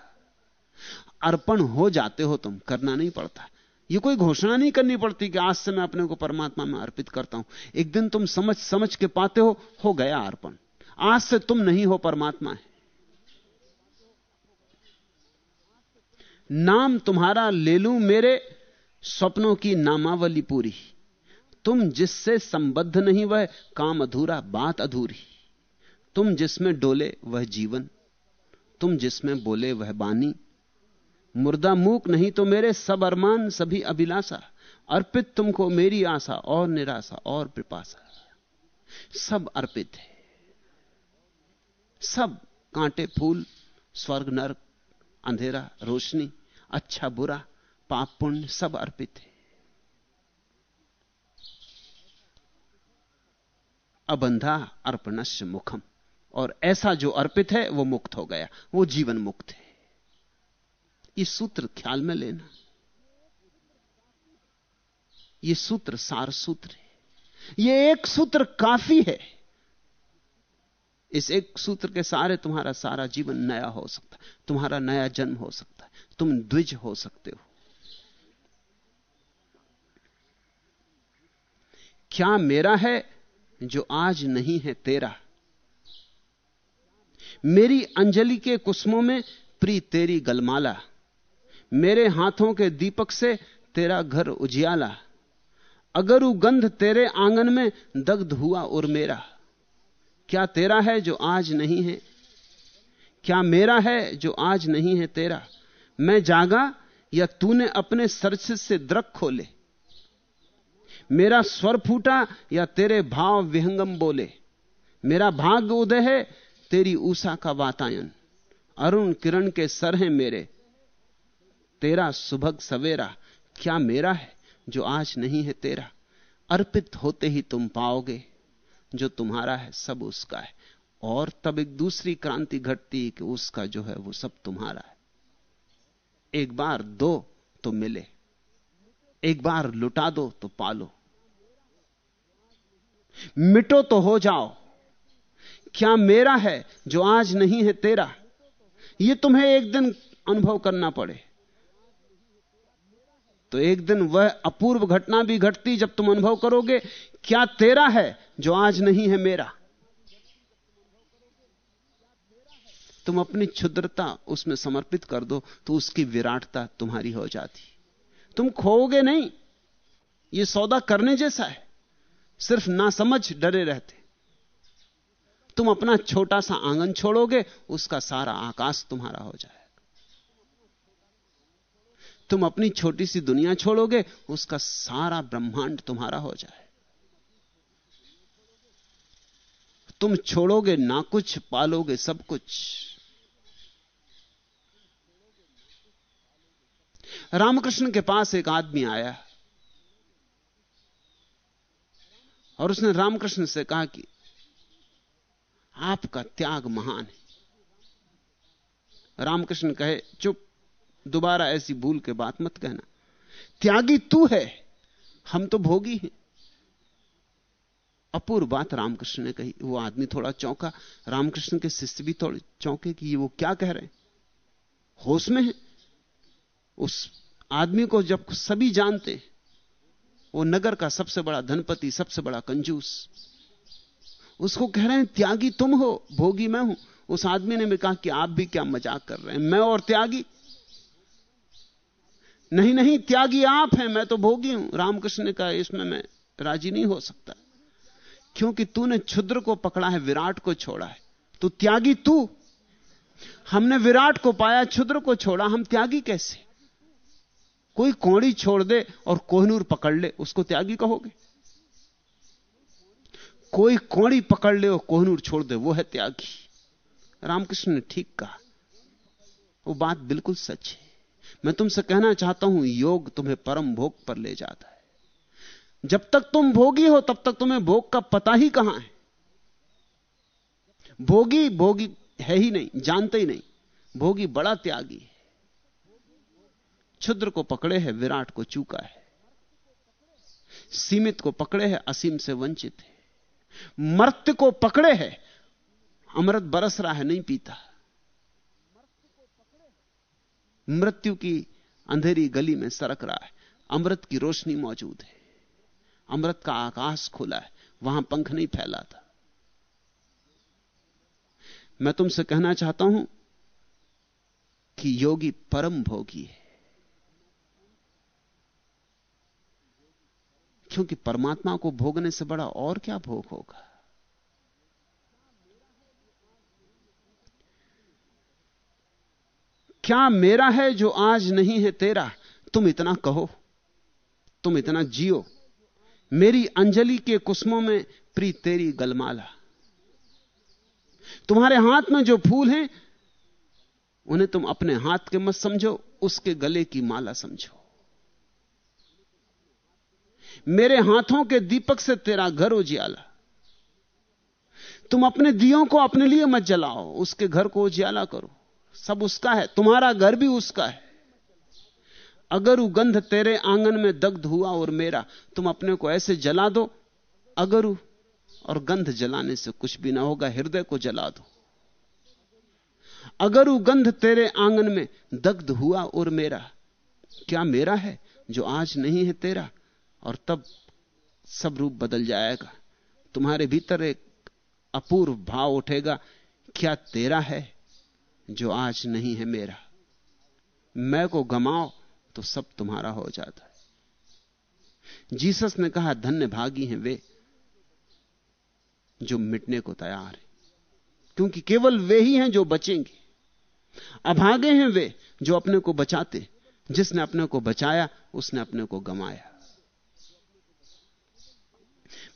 अर्पण हो जाते हो तुम, करना नहीं पड़ता। यह कोई घोषणा नहीं करनी पड़ती कि आज से मैं अपने को परमात्मा में अर्पित करता हूँ। एक दिन तुम समझ समझ के पाते हो हो गया अर्पण। आज से तुम नहीं हो परमात्मा है। नाम तुम्हारा ले लूँ मेरे स्वप्नों की नामावली पूरी। तुम जिससे संबद्ध नहीं, वह काम अधूरा, बात अधूरी। तुम जिसमें डोले, वह जीवन। तुम जिसमें बोले, वह बानी। मुर्दा मूक नहीं तो मेरे सब अरमान, सभी अभिलाषा। अर्पित तुमको मेरी आशा, और निराशा, और पिपासा सब अर्पित है। सब कांटे, फूल, स्वर्ग, नर्क, अंधेरा, रोशनी। अच्छा बुरा, पाप पुण्य सब अर्पित है। अबंधा अर्पणस्य मुखम। और ऐसा जो अर्पित है, वो मुक्त हो गया। वो जीवन मुक्त है। ये सूत्र ख्याल में लेना। ये सूत्र सार सूत्र है। ये एक सूत्र काफ़ी है। इस एक सूत्र के सारे तुम्हारा सारा जीवन नया हो सकता, तुम्हारा नया जन्म हो सकता। तुम द्विज हो सकते हो। क्या मेरा है जो आज नहीं है तेरा? मेरी अंजलि के कुसमों में प्री तेरी गलमाला। मेरे हाथों के दीपक से तेरा घर उजियाला। अगर गंध तेरे आँगन में दग्ध हुआ और मेरा। क्या तेरा है जो आज नहीं है? क्या मेरा है जो आज नहीं है तेरा? मैं जागा या तूने अपने सरसित से द्रक खोले? मेरा स्वर फूटा या तेरे भाव विहंगम बोले? मेरा भाग्य उदय है, तेरी ऊषा का वातायन। अरुण किरण के सर हैं मेरे। तेरा सुभग सवेरा, क्या मेरा है जो आज नहीं है तेरा? अर्पित होते ही तुम पाओगे, जो तुम्हारा है सब उसका है। और तब एक दूसरी क्रांति घटती कि उसका जो है वो सब तुम्हारा है। एक बार दो तो मिले। एक बार लुटा दो तो पालो। मिटो तो हो जाओ। क्या मेरा है जो आज नहीं है तेरा? यह तुम्हें एक दिन अनुभव करना पड़े। तो एक दिन वह अपूर्व घटना भी घटती जब तुम अनुभव करोगे, क्या तेरा है जो आज नहीं है मेरा? तुम अपनी क्षुद्रता उसमें समर्पित कर दो तो उसकी विराटता तुम्हारी हो जाती। तुम खोओगे नहीं। यह सौदा करने जैसा है। सिर्फ़ ना समझ डरे रहते। तुम अपना छोटा सा आँगन छोड़ोगे, उसका सारा आकाश तुम्हारा हो जाएगा। तुम अपनी छोटी सी दुनिया छोड़ोगे, उसका सारा ब्रह्मांड तुम्हारा हो जाए। तुम छोड़ोगे ना कुछ, पालोगे सब कुछ। रामकृष्ण के पास एक आदमी आया और उसने रामकृष्ण से कहा कि आपका त्याग महान है। रामकृष्ण कहे, चुप, दोबारा ऐसी भूल के बात मत कहना। त्यागी तू है, हम तो भोगी हैं। अपूर्व बात रामकृष्ण ने कही। वो आदमी थोड़ा चौंका। रामकृष्ण के शिष्य भी थोड़े चौंके कि ये वो क्या कह रहे हैं? होश में है? उस आदमी को जब सभी जानते, वो नगर का सबसे बड़ा धनपति, सबसे बड़ा कंजूस। उसको कह रहे हैं, त्यागी तुम हो, भोगी मैं हूँ। उस आदमी ने भी कहा कि आप भी क्या मज़ाक कर रहे हैं, मैं और त्यागी? नहीं नहीं, त्यागी आप हैं, मैं तो भोगी हूँ। रामकृष्ण ने कहा, इसमें मैं राज़ी नहीं हो सकता, क्योंकि तूने क्षुद्र को पकड़ा है, विराट को छोड़ा है। तू त्यागी तू। हमने विराट को पाया, क्षुद्र को छोड़ा, हम त्यागी कैसे? कोई कौड़ी छोड़ दे और कोहनूर पकड़ ले, उसको त्यागी कहोगे? कोई कोड़ी पकड़ ले और कोहनूर छोड़ दे, वो है त्यागी। रामकृष्ण ने ठीक कहा। वो बात बिल्कुल सच है। मैं तुमसे कहना चाहता हूँ, योग तुम्हें परम भोग पर ले जाता है। जब तक तुम भोगी हो, तब तक तुम्हें भोग का पता ही कहाँ है। भोगी भोगी है ही नहीं, जानते ही नहीं। भोगी बड़ा त्यागी है। क्षुद्र को पकड़े है, विराट को चूका है। सीमित को पकड़े है, असीम से वंचित है। मर्त्य को पकड़े है, अमृत बरस रहा है, नहीं पीता। मृत्यु की अंधेरी गली में सरक रहा है, अमृत की रोशनी मौजूद है। अमृत का आकाश खुला है, वहाँ पंख नहीं फैला था मैं तुमसे कहना चाहता हूँ कि योगी परम भोगी है। क्योंकि परमात्मा को भोगने से बड़ा और क्या भोग होगा? क्या मेरा है जो आज नहीं है तेरा? तुम इतना कहो। तुम इतना जियो। मेरी अंजलि के कुसमों में प्री तेरी गलमाला। तुम्हारे हाथ में जो फूल हैं, उन्हें तुम अपने हाथ के मत समझो, उसके गले की माला समझो। मेरे हाथों के दीपक से तेरा घर उजियाला। तुम अपने दियों को अपने लिए मत जलाओ, उसके घर को उजियाला करो। सब उसका है, तुम्हारा घर भी उसका है। अगर गंध तेरे आँगन में दग्ध हुआ और मेरा, तुम अपने को ऐसे जला दो, अगर और गंध जलाने से कुछ भी ना होगा, हृदय को जला दो। अगर गंध तेरे आँगन में दग्ध हुआ और मेरा, क्या मेरा है जो आज नहीं है तेरा? और तब सब रूप बदल जाएगा। तुम्हारे भीतर एक अपूर्व भाव उठेगा, क्या तेरा है जो आज नहीं है मेरा? मैं को गमाओ तो सब तुम्हारा हो जाता है। जीसस ने कहा, धन्य भागी हैं वे जो मिटने को तैयार है, क्योंकि केवल वे ही हैं जो बचेंगे। अभागे हैं वे जो अपने को बचाते। जिसने अपने को बचाया, उसने अपने को गमाया।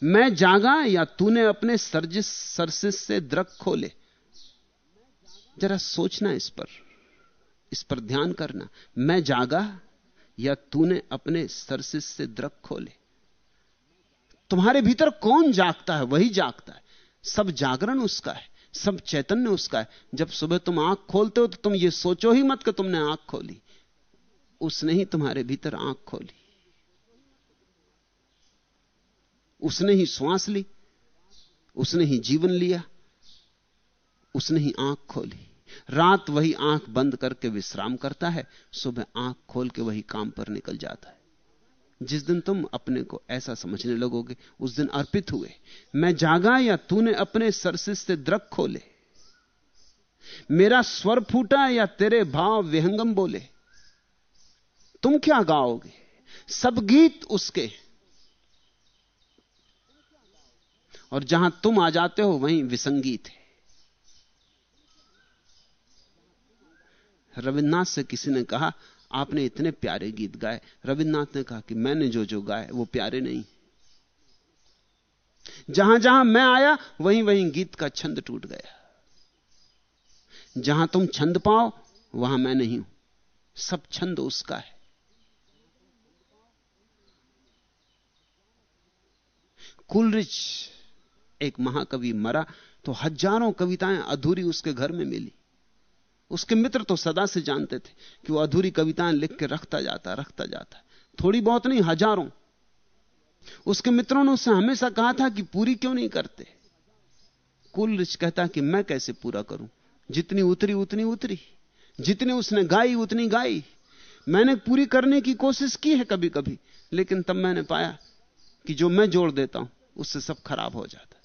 मैं जागा या तूने अपने सर्जिस, सरसिस से द्रक खोले? जरा सोचना इस पर इस पर ध्यान करना। मैं जागा या तूने अपने सरसिस से द्रक खोले? तुम्हारे भीतर कौन जागता है? वही जागता है। सब जागरण उसका है, सब चैतन्य उसका है। जब सुबह तुम आँख खोलते हो तो तुम ये सोचो ही मत कि तुमने आँख खोली। उसने ही तुम्हारे भीतर आँख खोली। उसने ही श्वास ली, उसने ही जीवन लिया, उसने ही आँख खोली। रात वही आँख बंद करके विश्राम करता है, सुबह आँख खोल के वही काम पर निकल जाता है। जिस दिन तुम अपने को ऐसा समझने लगोगे, उस दिन अर्पित हुए। मैं जागा या तूने अपने सरसिस से द्रक खोले? मेरा स्वर फूटा या तेरे भाव विहंगम बोले? तुम क्या गाओगे? सब गीत उसके। और जहाँ तुम आ जाते हो, वहीं विसंगीत है रविन्द्रनाथ से किसी ने कहा, आपने इतने प्यारे गीत गाए। रविन्द्रनाथ ने कहा कि मैंने जो जो गाए, वो प्यारे नहीं। जहाँ जहाँ मैं आया, वहीं वहीं गीत का छंद टूट गया। जहाँ तुम छंद पाओ, वहाँ मैं नहीं हूँ। सब छंद उसका है। कुलरिच एक महाकवि मरा तो हज़ारों कविताएँ अधूरी उसके घर में मिली। उसके मित्र तो सदा से जानते थे कि वो अधूरी कविताएँ लिख के रखता जाता रखता जाता। थोड़ी बहुत नहीं, हज़ारों। उसके मित्रों ने उससे हमेशा कहा था कि पूरी क्यों नहीं करते? कुल कहता कि मैं कैसे पूरा करूँ? जितनी उतरी, उतनी उतरी। जितनी उसने गाई, उतनी गाई। मैंने पूरी करने की कोशिश की है कभी कभी लेकिन तब मैंने पाया कि जो मैं जोड़ देता हूँ, उससे सब खराब हो जाता।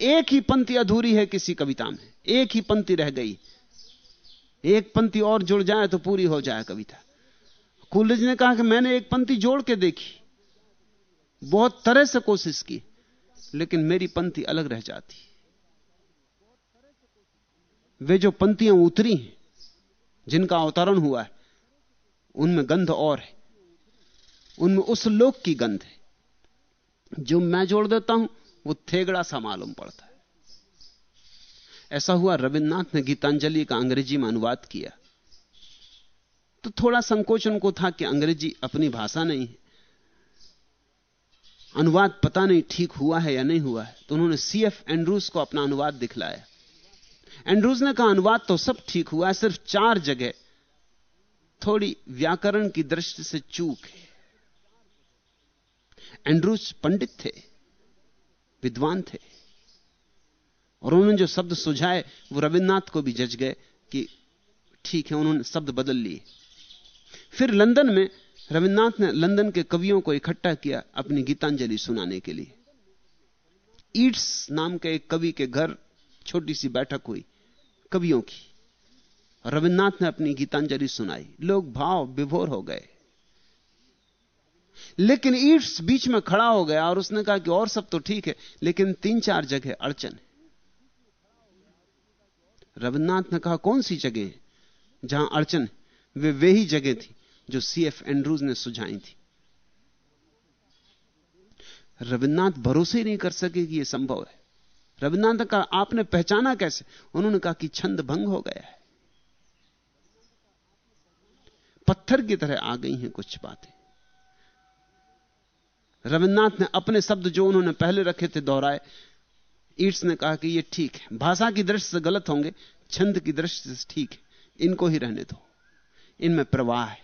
एक ही पंक्ति अधूरी है, किसी कविता में। एक ही पंक्ति रह गई। एक पंक्ति और जुड़ जाए तो पूरी हो जाए कविता। कूलज ने कहा कि मैंने एक पंक्ति जोड़ के देखी। बहुत तरह से कोशिश की, लेकिन मेरी पंक्ति अलग रह जाती। वे जो पंक्तियाँ उतरी हैं, जिनका अवतरण हुआ है, उनमें गंध और है। उनमें उस लोक की गंध है। जो मैं जोड़ देता हूँ वो थेगड़ा सा मालूम पड़ता है। ऐसा हुआ, रविन्द्रनाथ ने गीतांजलि का अंग्रेज़ी में अनुवाद किया। तो थोड़ा संकोच उनको था कि अंग्रेज़ी अपनी भाषा नहीं है। अनुवाद पता नहीं ठीक हुआ है या नहीं हुआ है। तो उन्होंने सी एफ़ एंड्रूज को अपना अनुवाद दिखलाया। एंड्रूज ने कहा, अनुवाद तो सब ठीक हुआ है, सिर्फ़ चार जगह। थोड़ी व्याकरण की दृष्टि से चूक है। एंड्रूज पंडित थे। विद्वान थे। और उन्होंने जो शब्द सुझाए, वो रविन्द्रनाथ को भी जज गए कि ठीक है, उन्होंने शब्द बदल लिए। फिर लंदन में रविन्द्रनाथ ने लंदन के कवियों को इकट्ठा किया अपनी गीतांजलि सुनाने के लिए। ईट्स नाम के एक कवि के घर छोटी सी बैठक हुई कवियों की। रविन्द्रनाथ ने अपनी गीतांजलि सुनाई। लोग भाव विभोर हो गए। लेकिन ईट्स बीच में खड़ा हो गया और उसने कहा कि और सब तो ठीक है, लेकिन तीन चार जगह अड़चन है। रविन्द्रनाथ ने कहा, कौन सी जगह है जहाँ अड़चन वे वे ही जगह थी जो सी एफ़ एंड्रूज ने सुझाई थी। रविन्द्रनाथ भरोसे ही नहीं कर सके कि यह संभव है। रविन्द्रनाथ ने कहा, आपने पहचाना कैसे? उन्होंने कहा कि छंद भंग हो गया है। पत्थर की तरह आ गई हैं कुछ बातें। रविन्द्रनाथ ने अपने शब्द जो उन्होंने पहले रखे थे दोहराए। ईट्स ने कहा कि ये ठीक है। भाषा की दृष्टि से गलत होंगे, छंद की दृष्टि से ठीक है। इनको ही रहने दो। इनमें प्रवाह है।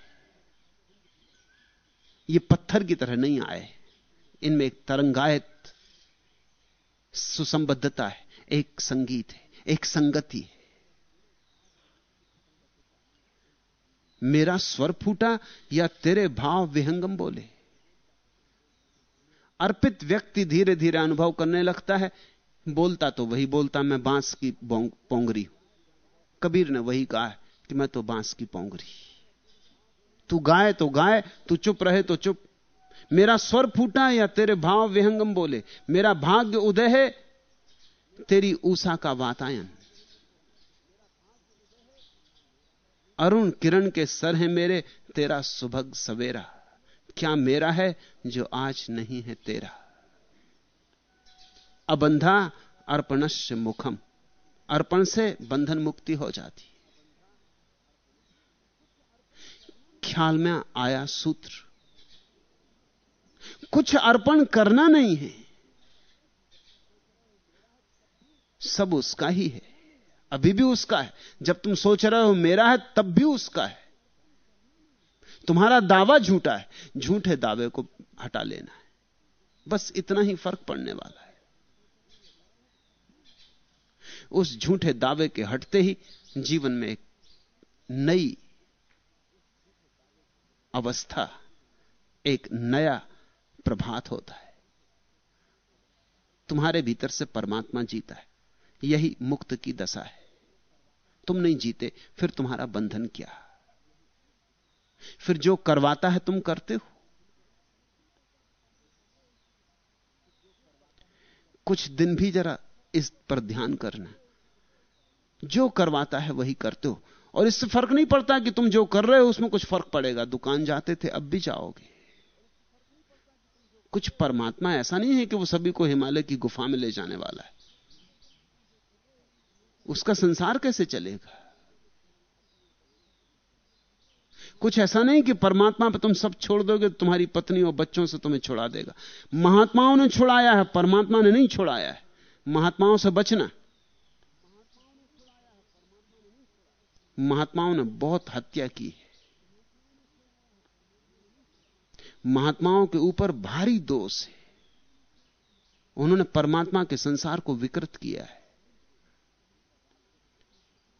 ये पत्थर की तरह नहीं आए। इनमें एक तरंगायत सुसंबद्धता है, एक संगीत है, एक संगति है। मेरा स्वर फूटा या तेरे भाव विहंगम बोले? अर्पित व्यक्ति धीरे धीरे अनुभव करने लगता है। बोलता तो वही बोलता, मैं बाँस की पोंगरी हूँ। कबीर ने वही कहा कि मैं तो बाँस की पोंगरी तू गाए तो गाए, तू चुप रहे तो चुप। मेरा स्वर फूटा या तेरे भाव विहंगम बोले? मेरा भाग्य उदय है, तेरी ऊषा का वातायन। अरुण किरण के सर है मेरे, तेरा सुभग सवेरा। क्या मेरा है जो आज नहीं है तेरा? अबंधा अर्पणस्य मुखम। अर्पण से बंधन मुक्ति हो जाती। ख्याल में आया सूत्र। कुछ अर्पण करना नहीं है। सब उसका ही है। अभी भी उसका है। जब तुम सोच रहे हो मेरा है, तब भी उसका है। तुम्हारा दावा झूठा है। झूठे दावे को हटा लेना है। बस इतना ही फ़र्क पड़ने वाला है। उस झूठे दावे के हटते ही जीवन में एक नई अवस्था, एक नया प्रभात होता है। तुम्हारे भीतर से परमात्मा जीता है। यही मुक्त की दशा है। तुम नहीं जीते, फिर तुम्हारा बंधन क्या? फिर जो करवाता है तुम करते हो? कुछ दिन भी जरा इस पर ध्यान करना। जो करवाता है वही करते हो। और इससे फ़र्क नहीं पड़ता कि तुम जो कर रहे हो, उसमें कुछ फ़र्क पड़ेगा। दुकान जाते थे, अब भी जाओगे। कुछ परमात्मा ऐसा नहीं है कि वो सभी को हिमालय की गुफा में ले जाने वाला है। उसका संसार कैसे चलेगा? कुछ ऐसा नहीं कि परमात्मा पर तुम सब छोड़ दोगे, तुम्हारी पत्नी और बच्चों से तुम्हें छुड़ा देगा। महात्माओं ने छुड़ाया है, परमात्मा ने नहीं छुड़ाया है। महात्माओं से बचना। महात्माओं ने बहुत हत्या की है। महात्माओं के ऊपर भारी दोष है। उन्होंने परमात्मा के संसार को विकृत किया है।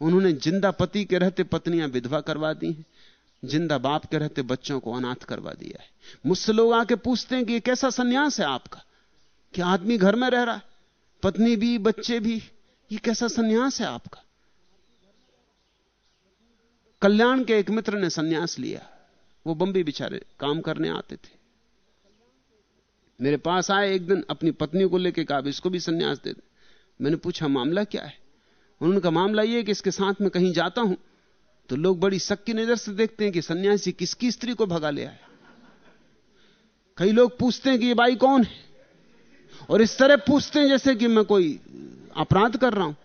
उन्होंने ज़िंदा पति के रहते पत्नियाँ विधवा करवा दी हैं। ज़िंदा बाप के रहते बच्चों को अनाथ करवा दिया है। मुझसे लोग आके पूछते हैं कि ये कैसा सन्यास है आपका? कि आदमी घर में रह रहा है? पत्नी भी, बच्चे भी, ये कैसा सन्यास है आपका? कल्याण के एक मित्र ने सन्यास लिया। वो बंबी बेचारे काम करने आते थे। मेरे पास आए एक दिन, अपनी पत्नी को लेकर कहा इसको भी सन्यास दे दे। मैंने पूछा, मामला क्या है? उन्होंने कहा, मामला यह कि इसके साथ में कहीं जाता हूँ तो लोग बड़ी शक की नज़र से देखते हैं कि सन्यासी किसकी स्त्री को भगा ले आए। कई लोग पूछते हैं कि ये बाई कौन है? और इस तरह पूछते हैं जैसे कि मैं कोई अपराध कर रहा हूँ।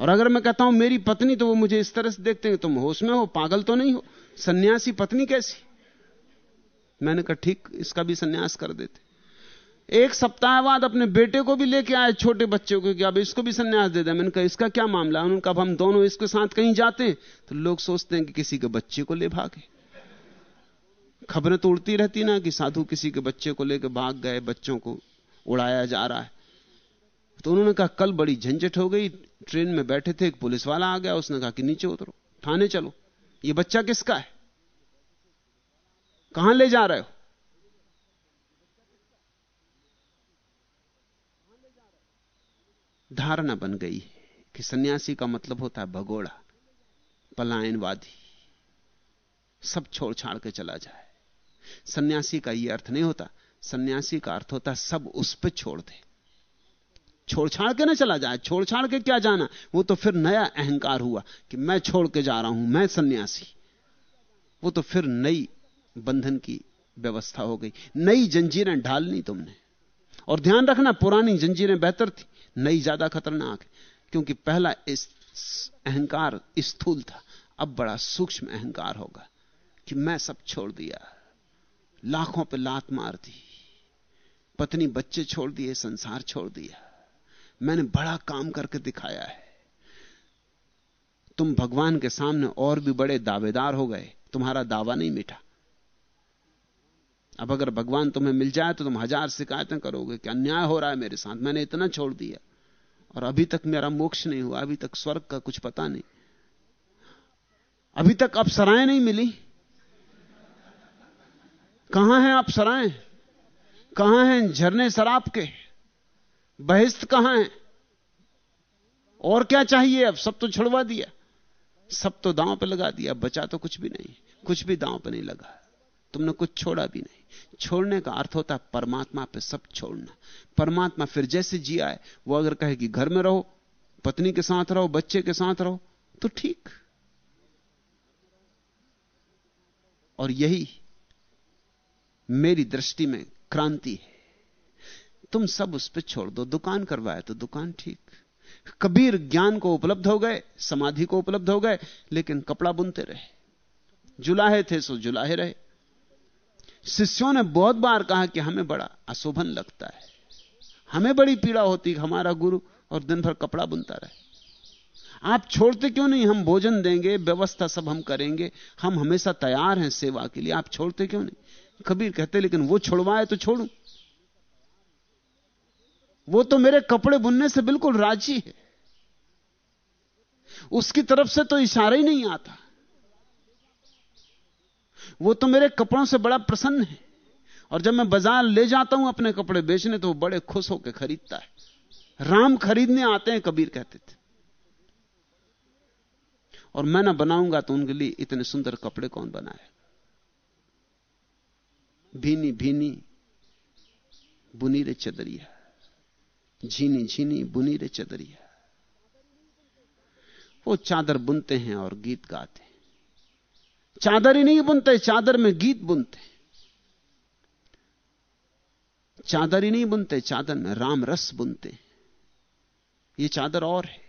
और अगर मैं कहता हूँ, मेरी पत्नी तो वो मुझे इस तरह से देखते हैं तुम होश में हो, पागल तो नहीं हो। सन्यासी पत्नी कैसी? मैंने कहा, ठीक, इसका भी सन्यास कर देते। एक सप्ताह बाद अपने बेटे को भी लेके आए छोटे बच्चे को कि अब इसको भी संन्यास दे दे। मैंने कहा, इसका क्या मामला है? उन्होंने कहा हम दोनों इसके साथ कहीं जाते हैं। तो लोग सोचते हैं कि किसी के बच्चे को ले भागे। खबरें तो उड़ती रहती ना कि साधु किसी के बच्चे को लेकर भाग गए, बच्चों को उड़ाया जा रहा है। तो उन्होंने कहा, कल बड़ी झंझट हो गई। ट्रेन में बैठे थे, एक पुलिस वाला आ गया। उसने कहा कि नीचे उतरो, थाने चलो। ये बच्चा किसका है? कहाँ ले जा रहे हो? धारणा बन गई है कि सन्यासी का मतलब होता है भगोड़ा, पलायनवादी। सब छोड़ छाड़ के चला जाए। सन्यासी का यह अर्थ नहीं होता। सन्यासी का अर्थ होता है सब उस पर छोड़ दे। छोड़ छाड़ के ना चला जाए। छोड़ छाड़ के क्या जाना? वो तो फिर नया अहंकार हुआ कि मैं छोड़ के जा रहा हूँ, मैं सन्यासी। वो तो फिर नई बंधन की व्यवस्था हो गई। नई जंजीरें ढालनी तुमने। और ध्यान रखना, पुरानी जंजीरें बेहतर थी। नई ज़्यादा खतरनाक है, क्योंकि पहला इस अहंकार स्थूल था। अब बड़ा सूक्ष्म अहंकार होगा कि मैं सब छोड़ दिया, लाखों पे लात मार दी, पत्नी बच्चे छोड़ दिए, संसार छोड़ दिया, मैंने बड़ा काम करके दिखाया है। तुम भगवान के सामने और भी बड़े दावेदार हो गए, तुम्हारा दावा नहीं मिटा। अब अगर भगवान तुम्हें मिल जाए तो तुम हज़ार शिकायतें करोगे कि अन्याय हो रहा है मेरे साथ, मैंने इतना छोड़ दिया। और अभी तक मेरा मोक्ष नहीं हुआ, अभी तक स्वर्ग का कुछ पता नहीं। अभी तक अप्सराएँ नहीं मिली। कहाँ हैं अप्सराएँ कहाँ हैं झरने शराब के? बहिस्त कहाँ है? और क्या चाहिए? अब सब तो छुड़वा दिया। सब तो दांव पे लगा दिया। बचा तो कुछ भी नहीं। कुछ भी दांव पे नहीं लगा। तुमने कुछ छोड़ा भी नहीं। छोड़ने का अर्थ होता है परमात्मा पे सब छोड़ना। परमात्मा फिर जैसे जी आए, वो अगर कहे कि घर में रहो, पत्नी के साथ रहो, बच्चे के साथ रहो तो ठीक। और यही मेरी दृष्टि में क्रांति है। तुम सब उस पर छोड़ दो। दुकान करवाए तो दुकान ठीक। कबीर ज्ञान को उपलब्ध हो गए, समाधि को उपलब्ध हो गए, लेकिन कपड़ा बुनते रहे। जुलाहे थे सो जुलाहे रहे। शिष्यों ने बहुत बार कहा कि हमें बड़ा अशोभन लगता है। हमें बड़ी पीड़ा होती हमारा गुरु और दिन भर कपड़ा बुनता रहे। आप छोड़ते क्यों नहीं? हम भोजन देंगे, व्यवस्था सब हम करेंगे, हम हमेशा तैयार हैं सेवा के लिए। आप छोड़ते क्यों नहीं? कबीर कहते, लेकिन वो छोड़वाए तो छोड़ू। वो तो मेरे कपड़े बुनने से बिल्कुल राज़ी है। उसकी तरफ़ से तो इशारा ही नहीं आता। वो तो मेरे कपड़ों से बड़ा प्रसन्न है। और जब मैं बाज़ार ले जाता हूँ अपने कपड़े बेचने तो वो बड़े खुश होकर खरीदता है। राम खरीदने आते हैं, कबीर कहते थे। और मैं ना बनाऊँगा तो उनके लिए इतने सुंदर कपड़े कौन बनाए? भीनी भीनी बुनी रे चदरिया। झीनी झीनी बुनी रे चदरिया। वो चादर बुनते हैं और गीत गाते चादर ही नहीं बुनते, चादर में गीत बुनते। चादर ही नहीं बुनते, चादर में राम रस बुनते। ये चादर और है।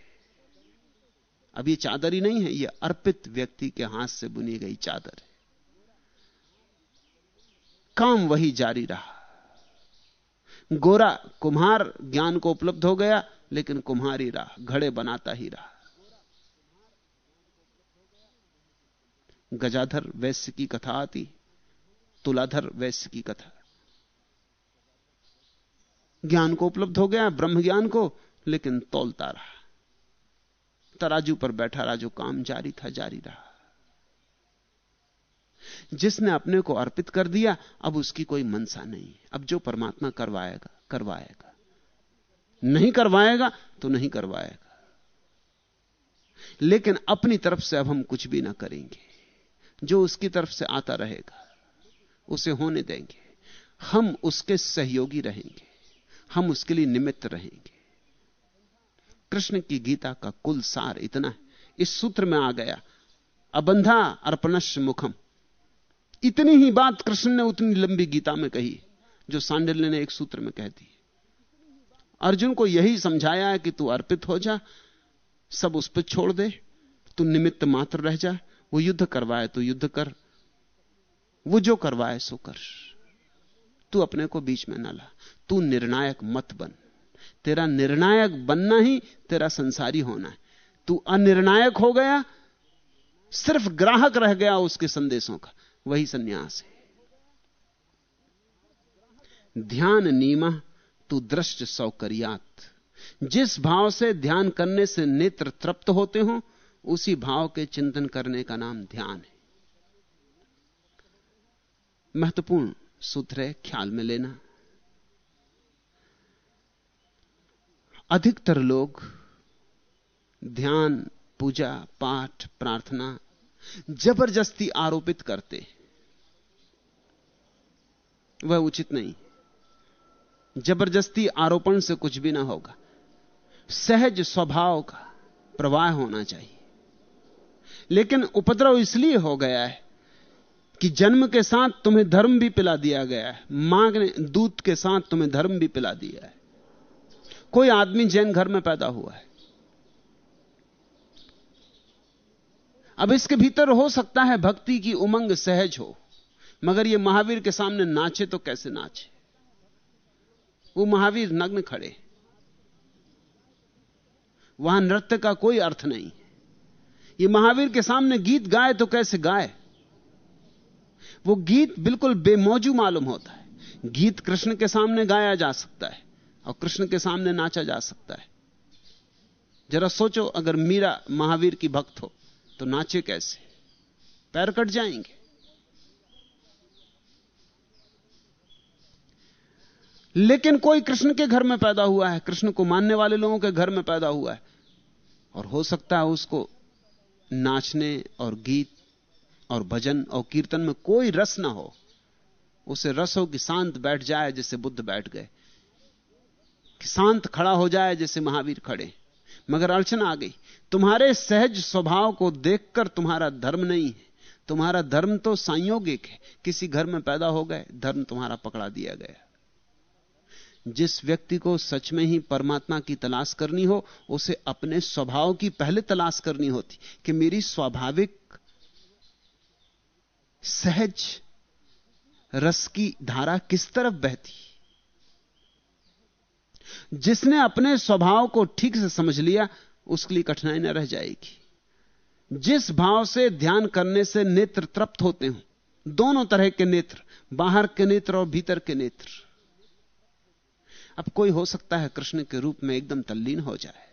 अब ये चादर ही नहीं है, ये अर्पित व्यक्ति के हाथ से बुनी गई चादर है। काम वही जारी रहा। गोरा कुम्हार ज्ञान को उपलब्ध हो गया, लेकिन कुम्हार ही रहा, घड़े बनाता ही रहा। गजाधर वैश्य की कथा आती, तुलाधर वैश्य की कथा। ज्ञान को उपलब्ध हो गया ब्रह्म ज्ञान को, लेकिन तोलता रहा। तराजू पर बैठा रहा जो काम जारी था, जारी रहा। जिसने अपने को अर्पित कर दिया, अब उसकी कोई मनसा नहीं अब जो परमात्मा करवाएगा करवाएगा। नहीं करवाएगा तो नहीं करवाएगा। लेकिन अपनी तरफ़ से अब हम कुछ भी ना करेंगे। जो उसकी तरफ़ से आता रहेगा, उसे होने देंगे। हम उसके सहयोगी रहेंगे, हम उसके लिए निमित्त रहेंगे। कृष्ण की गीता का कुल सार इतना है। इस सूत्र में आ गया, अबंधा अर्पणश मुखम। इतनी ही बात कृष्ण ने उतनी लंबी गीता में कही, जो सांडिल्य ने एक सूत्र में कह दी। अर्जुन को यही समझाया है कि तू अर्पित हो जा, सब उस पर छोड़ दे, तू निमित्त मात्र रह जा वो युद्ध करवाए तो युद्ध कर। वो जो करवाए, सो कर। तू अपने को बीच में ना ला। तू निर्णायक मत बन। तेरा निर्णायक बनना ही तेरा संसारी होना है। तू अनिर्णायक हो गया, सिर्फ़ ग्राहक रह गया उसके संदेशों का। वही सन्यास है। ध्यान नीमा, तू दृष्ट सौकर्यात। जिस भाव से ध्यान करने से नेत्र तृप्त होते हो उसी भाव के चिंतन करने का नाम ध्यान है। महत्वपूर्ण सूत्र है, ख्याल में लेना। अधिकतर लोग ध्यान, पूजा, पाठ, प्रार्थना ज़बरदस्ती आरोपित करते वह उचित नहीं। ज़बरदस्ती आरोपण से कुछ भी ना होगा। सहज स्वभाव का प्रवाह होना चाहिए। लेकिन उपद्रव इसलिए हो गया है कि जन्म के साथ तुम्हें धर्म भी पिला दिया गया है। माँ ने दूध के साथ तुम्हें धर्म भी पिला दिया है। कोई आदमी जैन घर में पैदा हुआ है। अब इसके भीतर हो सकता है भक्ति की उमंग सहज हो, मगर यह महावीर के सामने नाचे तो कैसे नाचे? वो महावीर नग्न खड़े। वहाँ नृत्य का कोई अर्थ नहीं। ये महावीर के सामने गीत गाए तो कैसे गाए? वो गीत बिल्कुल बेमौजू मालूम होता है। गीत कृष्ण के सामने गाया जा सकता है और कृष्ण के सामने नाचा जा सकता है। जरा सोचो, अगर मीरा महावीर की भक्त हो तो नाचे कैसे? पैर कट जाएँगे। लेकिन कोई कृष्ण के घर में पैदा हुआ है, कृष्ण को मानने वाले लोगों के घर में पैदा हुआ है, और हो सकता है उसको नाचने और गीत और भजन और कीर्तन में कोई रस ना हो, उसे रस हो कि शांत बैठ जाए जैसे बुद्ध बैठ गए, कि शांत खड़ा हो जाए जैसे महावीर खड़े। मगर अड़चन आ गई, तुम्हारे सहज स्वभाव को देखकर तुम्हारा धर्म नहीं है। तुम्हारा धर्म तो संयोगिक है, किसी घर में पैदा हो गए, धर्म तुम्हारा पकड़ा दिया गया। जिस व्यक्ति को सच में ही परमात्मा की तलाश करनी हो, उसे अपने स्वभाव की पहले तलाश करनी होती कि मेरी स्वाभाविक, सहज रस की धारा किस तरफ़ बहती। जिसने अपने स्वभाव को ठीक से समझ लिया, उसके लिए कठिनाई न रह जाएगी। जिस भाव से ध्यान करने से नेत्र तृप्त होते हो, दोनों तरह के नेत्र, बाहर के नेत्र और भीतर के नेत्र। अब कोई हो सकता है कृष्ण के रूप में एकदम तल्लीन हो जाए।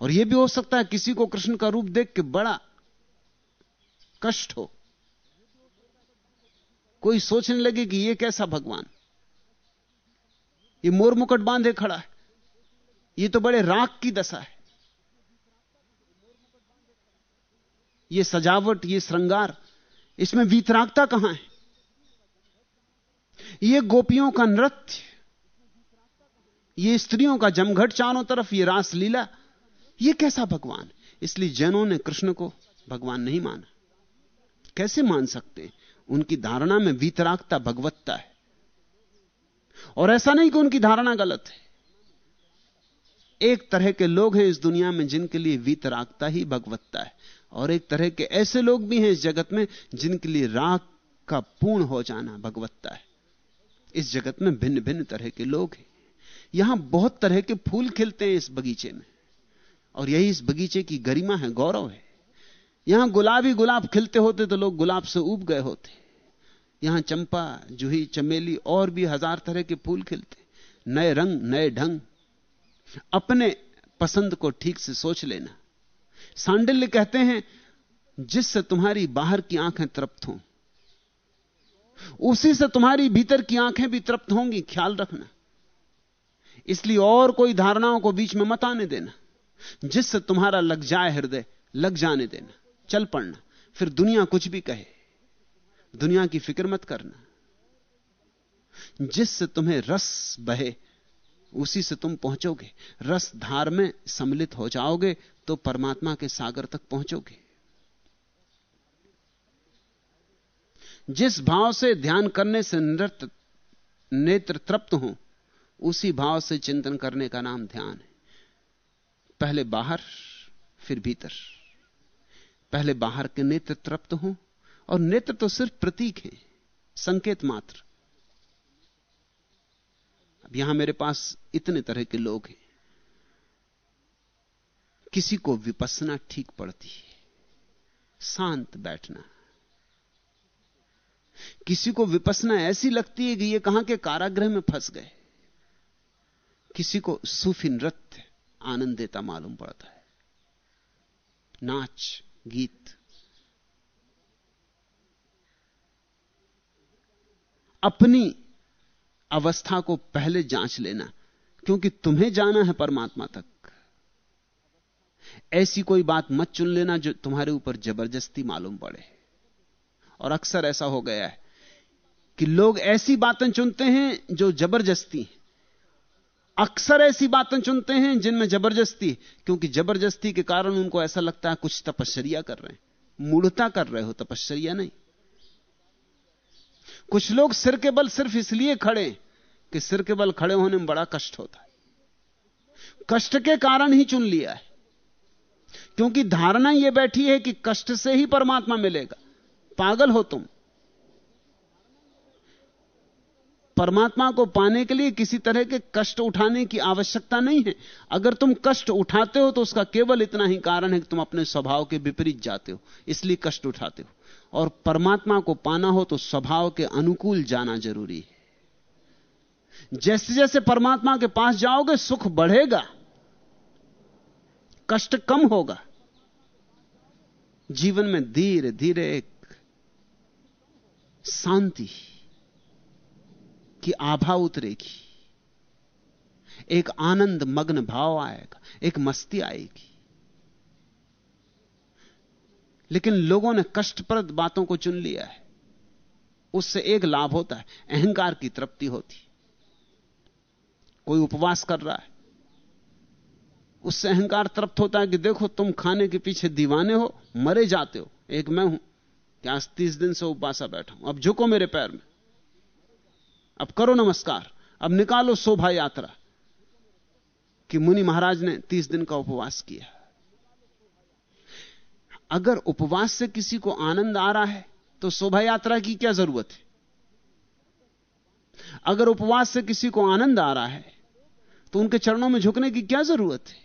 और यह भी हो सकता है किसी को कृष्ण का रूप देख के बड़ा कष्ट हो। कोई सोचने लगे कि यह कैसा भगवान? ये मोर मुकट बांधे खड़ा है। ये तो बड़े राख की दशा है। ये सजावट, ये श्रृंगार, इसमें वीतरागता कहाँ है? ये गोपियों का नृत्य, ये स्त्रियों का जमघट चारों तरफ़, ये रासलीला ये कैसा भगवान? इसलिए जैनों ने कृष्ण को भगवान नहीं माना। कैसे मान सकते? उनकी धारणा में वीतरागता भगवत्ता है। और ऐसा नहीं कि उनकी धारणा गलत है। एक तरह के लोग हैं इस दुनिया में जिनके लिए वीतरागता ही भगवत्ता है। और एक तरह के ऐसे लोग भी हैं इस जगत में जिनके लिए राग का पूर्ण हो जाना भगवत्ता है। इस जगत में भिन्न भिन्न तरह के लोग हैं। यहाँ बहुत तरह के फूल खिलते हैं इस बगीचे में। और यही इस बगीचे की गरिमा है, गौरव है। यहाँ गुलाबी गुलाब खिलते होते तो लोग गुलाब से उब गए होते। यहाँ चंपा, जूही, चमेली और भी हज़ार तरह के फूल खिलते। नए रंग, नए ढंग। अपने पसंद को ठीक से सोच लेना। सांडिल्य कहते हैं, जिससे तुम्हारी बाहर की आँखें तृप्त हों। उसी से तुम्हारी भीतर की आँखें भी तृप्त होंगी, ख्याल रखना। इसलिए और कोई धारणाओं को बीच में मत आने देना, जिससे तुम्हारा लग जाए हृदय, लग जाने देना। चल पड़ना, फिर दुनिया कुछ भी कहे। दुनिया की फ़िक्र मत करना। जिससे तुम्हें रस बहे, उसी से तुम पहुंचोगे। रस धार में सम्मिलित हो जाओगे तो परमात्मा के सागर तक पहुंचोगे। जिस भाव से ध्यान करने से नृत्य, नेत्र तृप्त हो, उसी भाव से चिंतन करने का नाम ध्यान है। पहले बाहर, फिर भीतर। पहले बाहर के नेत्र तृप्त हो, और नेत्र तो सिर्फ़ प्रतीक है, संकेत मात्र। अब यहाँ मेरे पास इतने तरह के लोग हैं। किसी को विपसना ठीक पड़ती है। शांत बैठना। किसी को विपसना ऐसी लगती है कि ये कहाँ के कारागृह में फंस गए? किसी को सूफी नृत्य आनंद देता मालूम पड़ता है। नाच, गीत। अपनी अवस्था को पहले जाँच लेना, क्योंकि तुम्हें जाना है परमात्मा तक। ऐसी कोई बात मत चुन लेना जो तुम्हारे ऊपर ज़बरदस्ती मालूम पड़े। और अक्सर ऐसा हो गया है कि लोग ऐसी बातें चुनते हैं जो ज़बरदस्ती अक्सर ऐसी बातें चुनते हैं जिनमें ज़बरदस्ती क्योंकि ज़बरदस्ती के कारण उनको ऐसा लगता है कुछ तपश्चर्या कर रहे हैं। मूढ़ता कर रहे हो तपश्चर्या नहीं। कुछ लोग सिर के बल सिर्फ़ इसलिए खड़े कि सिर के बल खड़े होने में बड़ा कष्ट होता है। कष्ट के कारण ही चुन लिया है। क्योंकि धारणा यह बैठी है कि कष्ट से ही परमात्मा मिलेगा। पागल हो तुम। परमात्मा को पाने के लिए किसी तरह के कष्ट उठाने की आवश्यकता नहीं है। अगर तुम कष्ट उठाते हो तो उसका केवल इतना ही कारण है कि तुम अपने स्वभाव के विपरीत जाते हो, इसलिए कष्ट उठाते हो। और परमात्मा को पाना हो तो स्वभाव के अनुकूल जाना ज़रूरी है। जैसे जैसे परमात्मा के पास जाओगे, सुख बढ़ेगा, कष्ट कम होगा। जीवन में धीरे धीरे एक शांति की आभा उतरेगी। एक आनंद मग्न भाव आएगा, एक मस्ती आएगी। लेकिन लोगों ने कष्टप्रद बातों को चुन लिया है। उससे एक लाभ होता है, अहंकार की तृप्ति होती। कोई उपवास कर रहा है, उससे अहंकार तृप्त होता है कि देखो तुम खाने के पीछे दीवाने हो, मरे जाते हो, एक मैं हूँ। कि आज तीस दिन से उपवासा बैठा हूँ। अब झुको मेरे पैर में। अब करो नमस्कार। अब निकालो शोभा यात्रा। कि मुनि महाराज ने तीस दिन का उपवास किया। अगर उपवास से किसी को आनंद आ रहा है तो शोभा यात्रा की क्या ज़रूरत है? अगर उपवास से किसी को आनंद आ रहा है तो उनके चरणों में झुकने की क्या ज़रूरत है?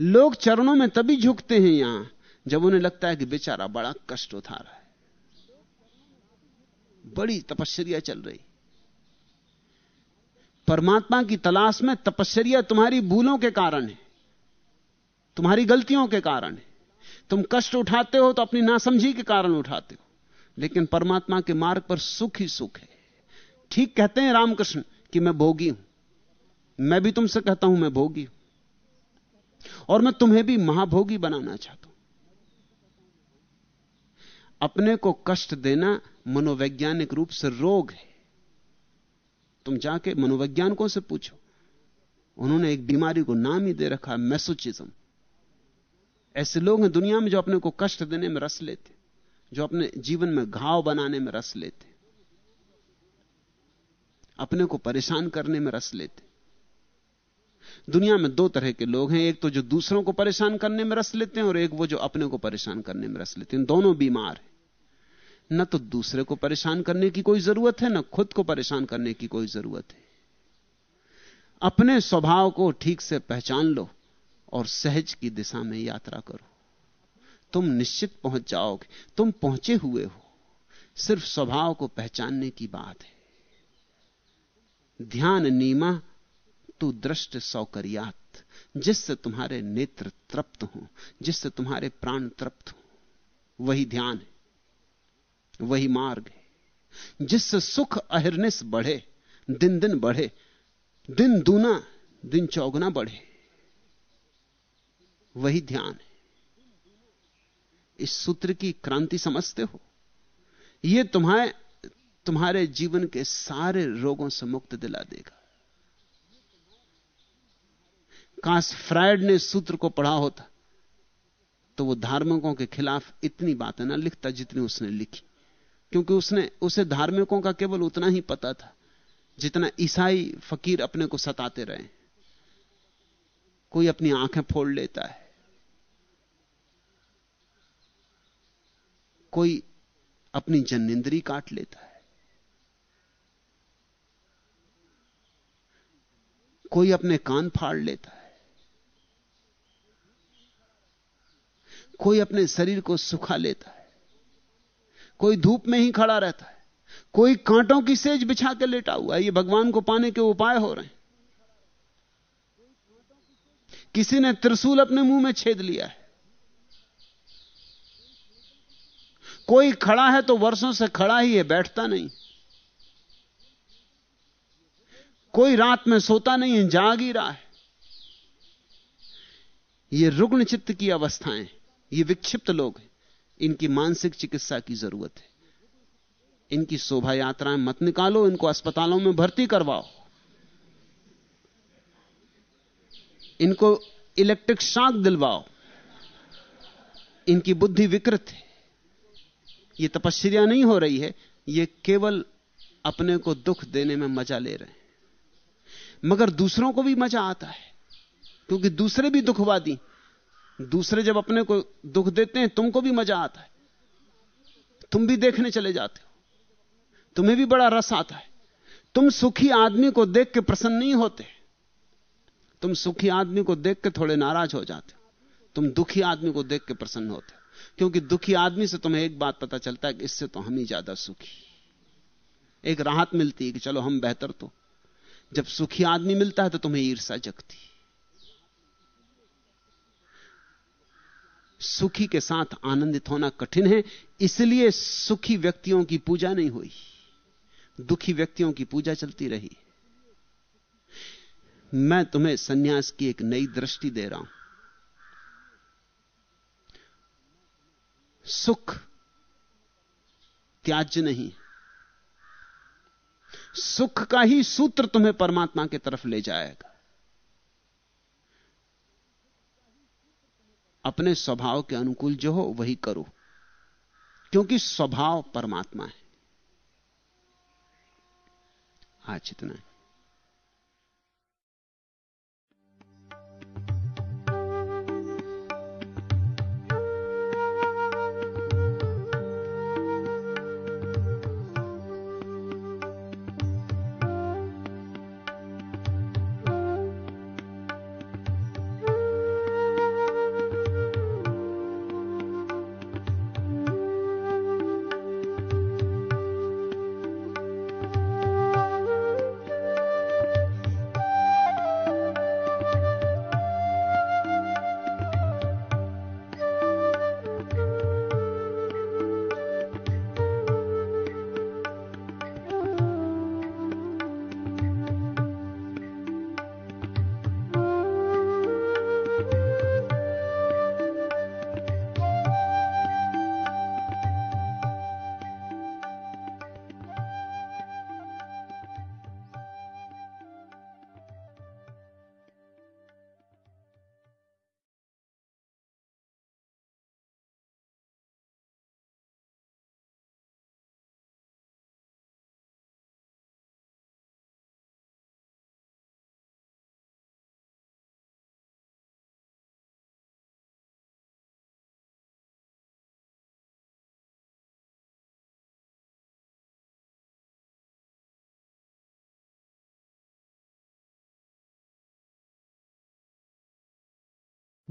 लोग चरणों में तभी झुकते हैं यहाँ जब उन्हें लगता है कि बेचारा बड़ा कष्ट उठा रहा है। बड़ी तपश्चर्या चल रही। परमात्मा की तलाश में तपश्चर्या तुम्हारी भूलों के कारण है। तुम्हारी गलतियों के कारण है। तुम कष्ट उठाते हो तो अपनी नासमझी के कारण उठाते हो। लेकिन परमात्मा के मार्ग पर सुख ही सुख है। ठीक कहते हैं रामकृष्ण कि मैं भोगी हूँ। मैं भी तुमसे कहता हूँ मैं भोगी हूँ। और मैं तुम्हें भी महाभोगी बनाना चाहता अपने को कष्ट देना मनोवैज्ञानिक रूप से रोग है। तुम जाके मनोवैज्ञानिकों से पूछो। उन्होंने एक बीमारी को नाम ही दे रखा मैसोचिज्म। ऐसे लोग हैं दुनिया में जो अपने को कष्ट देने में रस लेते जो अपने जीवन में घाव बनाने में रस लेते अपने को परेशान करने में रस लेते दुनिया में दो तरह के लोग हैं, एक तो जो दूसरों को परेशान करने में रस लेते हैं और एक वो जो अपने को परेशान करने में रस लेते हैं। दोनों बीमार हैं। न तो दूसरे को परेशान करने की कोई ज़रूरत है, न खुद को परेशान करने की कोई ज़रूरत है। अपने स्वभाव को ठीक से पहचान लो और सहज की दिशा में यात्रा करो। तुम निश्चित पहुँच जाओगे, तुम पहुँचे हुए हो। सिर्फ़ स्वभाव को पहचानने की बात है। ध्यान नीमा, तू दृष्ट सौकर्यात, जिससे तुम्हारे नेत्र तृप्त हो, जिससे तुम्हारे प्राण तृप्त हो। वही ध्यान है। वही मार्ग है। जिससे सुख अहिर्निश बढ़े, दिन दिन बढ़े, दिन दूना, दिन चौगुना बढ़े। वही ध्यान है। इस सूत्र की क्रांति समझते हो? यह तुम्हारे तुम्हारे जीवन के सारे रोगों से मुक्त दिला देगा। काश फ्रायड ने सूत्र को पढ़ा होता तो वो धार्मिकों के खिलाफ इतनी बातें ना लिखता जितनी उसने लिखी। क्योंकि उसने, उसे धार्मिकों का केवल उतना ही पता था, जितना ईसाई फकीर अपने को सताते रहे। कोई अपनी आँखें फोड़ लेता है। कोई अपनी जनिंद्री काट लेता है। कोई अपने कान फाड़ लेता है। कोई अपने शरीर को सुखा लेता है। कोई धूप में ही खड़ा रहता है, कोई कांटों की सेज बिछा के लेटा हुआ है, ये भगवान को पाने के उपाय हो रहे हैं। किसी ने त्रिशूल अपने मुँह में छेद लिया है। कोई खड़ा है तो वर्षों से खड़ा ही है, बैठता नहीं। कोई रात में सोता नहीं है, जाग ही रहा है। ये रुग्ण चित्त की अवस्थाएँ, ये विक्षिप्त लोग हैं। इनकी मानसिक चिकित्सा की ज़रूरत है। इनकी शोभा यात्राएँ मत निकालो, इनको अस्पतालों में भर्ती करवाओ। इनको इलेक्ट्रिक शॉक दिलवाओ। इनकी बुद्धि विकृत है। ये तपस्या नहीं हो रही है, ये केवल अपने को दुख देने में मज़ा ले रहे हैं। मगर दूसरों को भी मज़ा आता है, क्योंकि दूसरे भी दुखवादी दूसरे जब अपने को दुख देते हैं, तुमको भी मज़ा आता है। तुम भी देखने चले जाते हो। तुम्हें भी बड़ा रस आता है। तुम सुखी आदमी को देख के प्रसन्न नहीं होते। तुम सुखी आदमी को देख के थोड़े नाराज़ हो जाते हो। तुम दुखी आदमी को देख के प्रसन्न होते हो। क्योंकि दुखी आदमी से तुम्हें एक बात पता चलता है कि इससे तो हम ही ज़्यादा सुखी एक राहत मिलती है कि चलो हम बेहतर तो। जब सुखी आदमी मिलता है तो तुम्हें ईर्षा जगती सुखी के साथ आनंदित होना कठिन है, इसलिए सुखी व्यक्तियों की पूजा नहीं हुई। दुखी व्यक्तियों की पूजा चलती रही। मैं तुम्हें सन्यास की एक नई दृष्टि दे रहा हूँ। सुख त्याज्य नहीं। सुख का ही सूत्र तुम्हें परमात्मा की तरफ़ ले जाएगा। अपने स्वभाव के अनुकूल जो हो, वही करो। क्योंकि स्वभाव परमात्मा है। आज इतना है।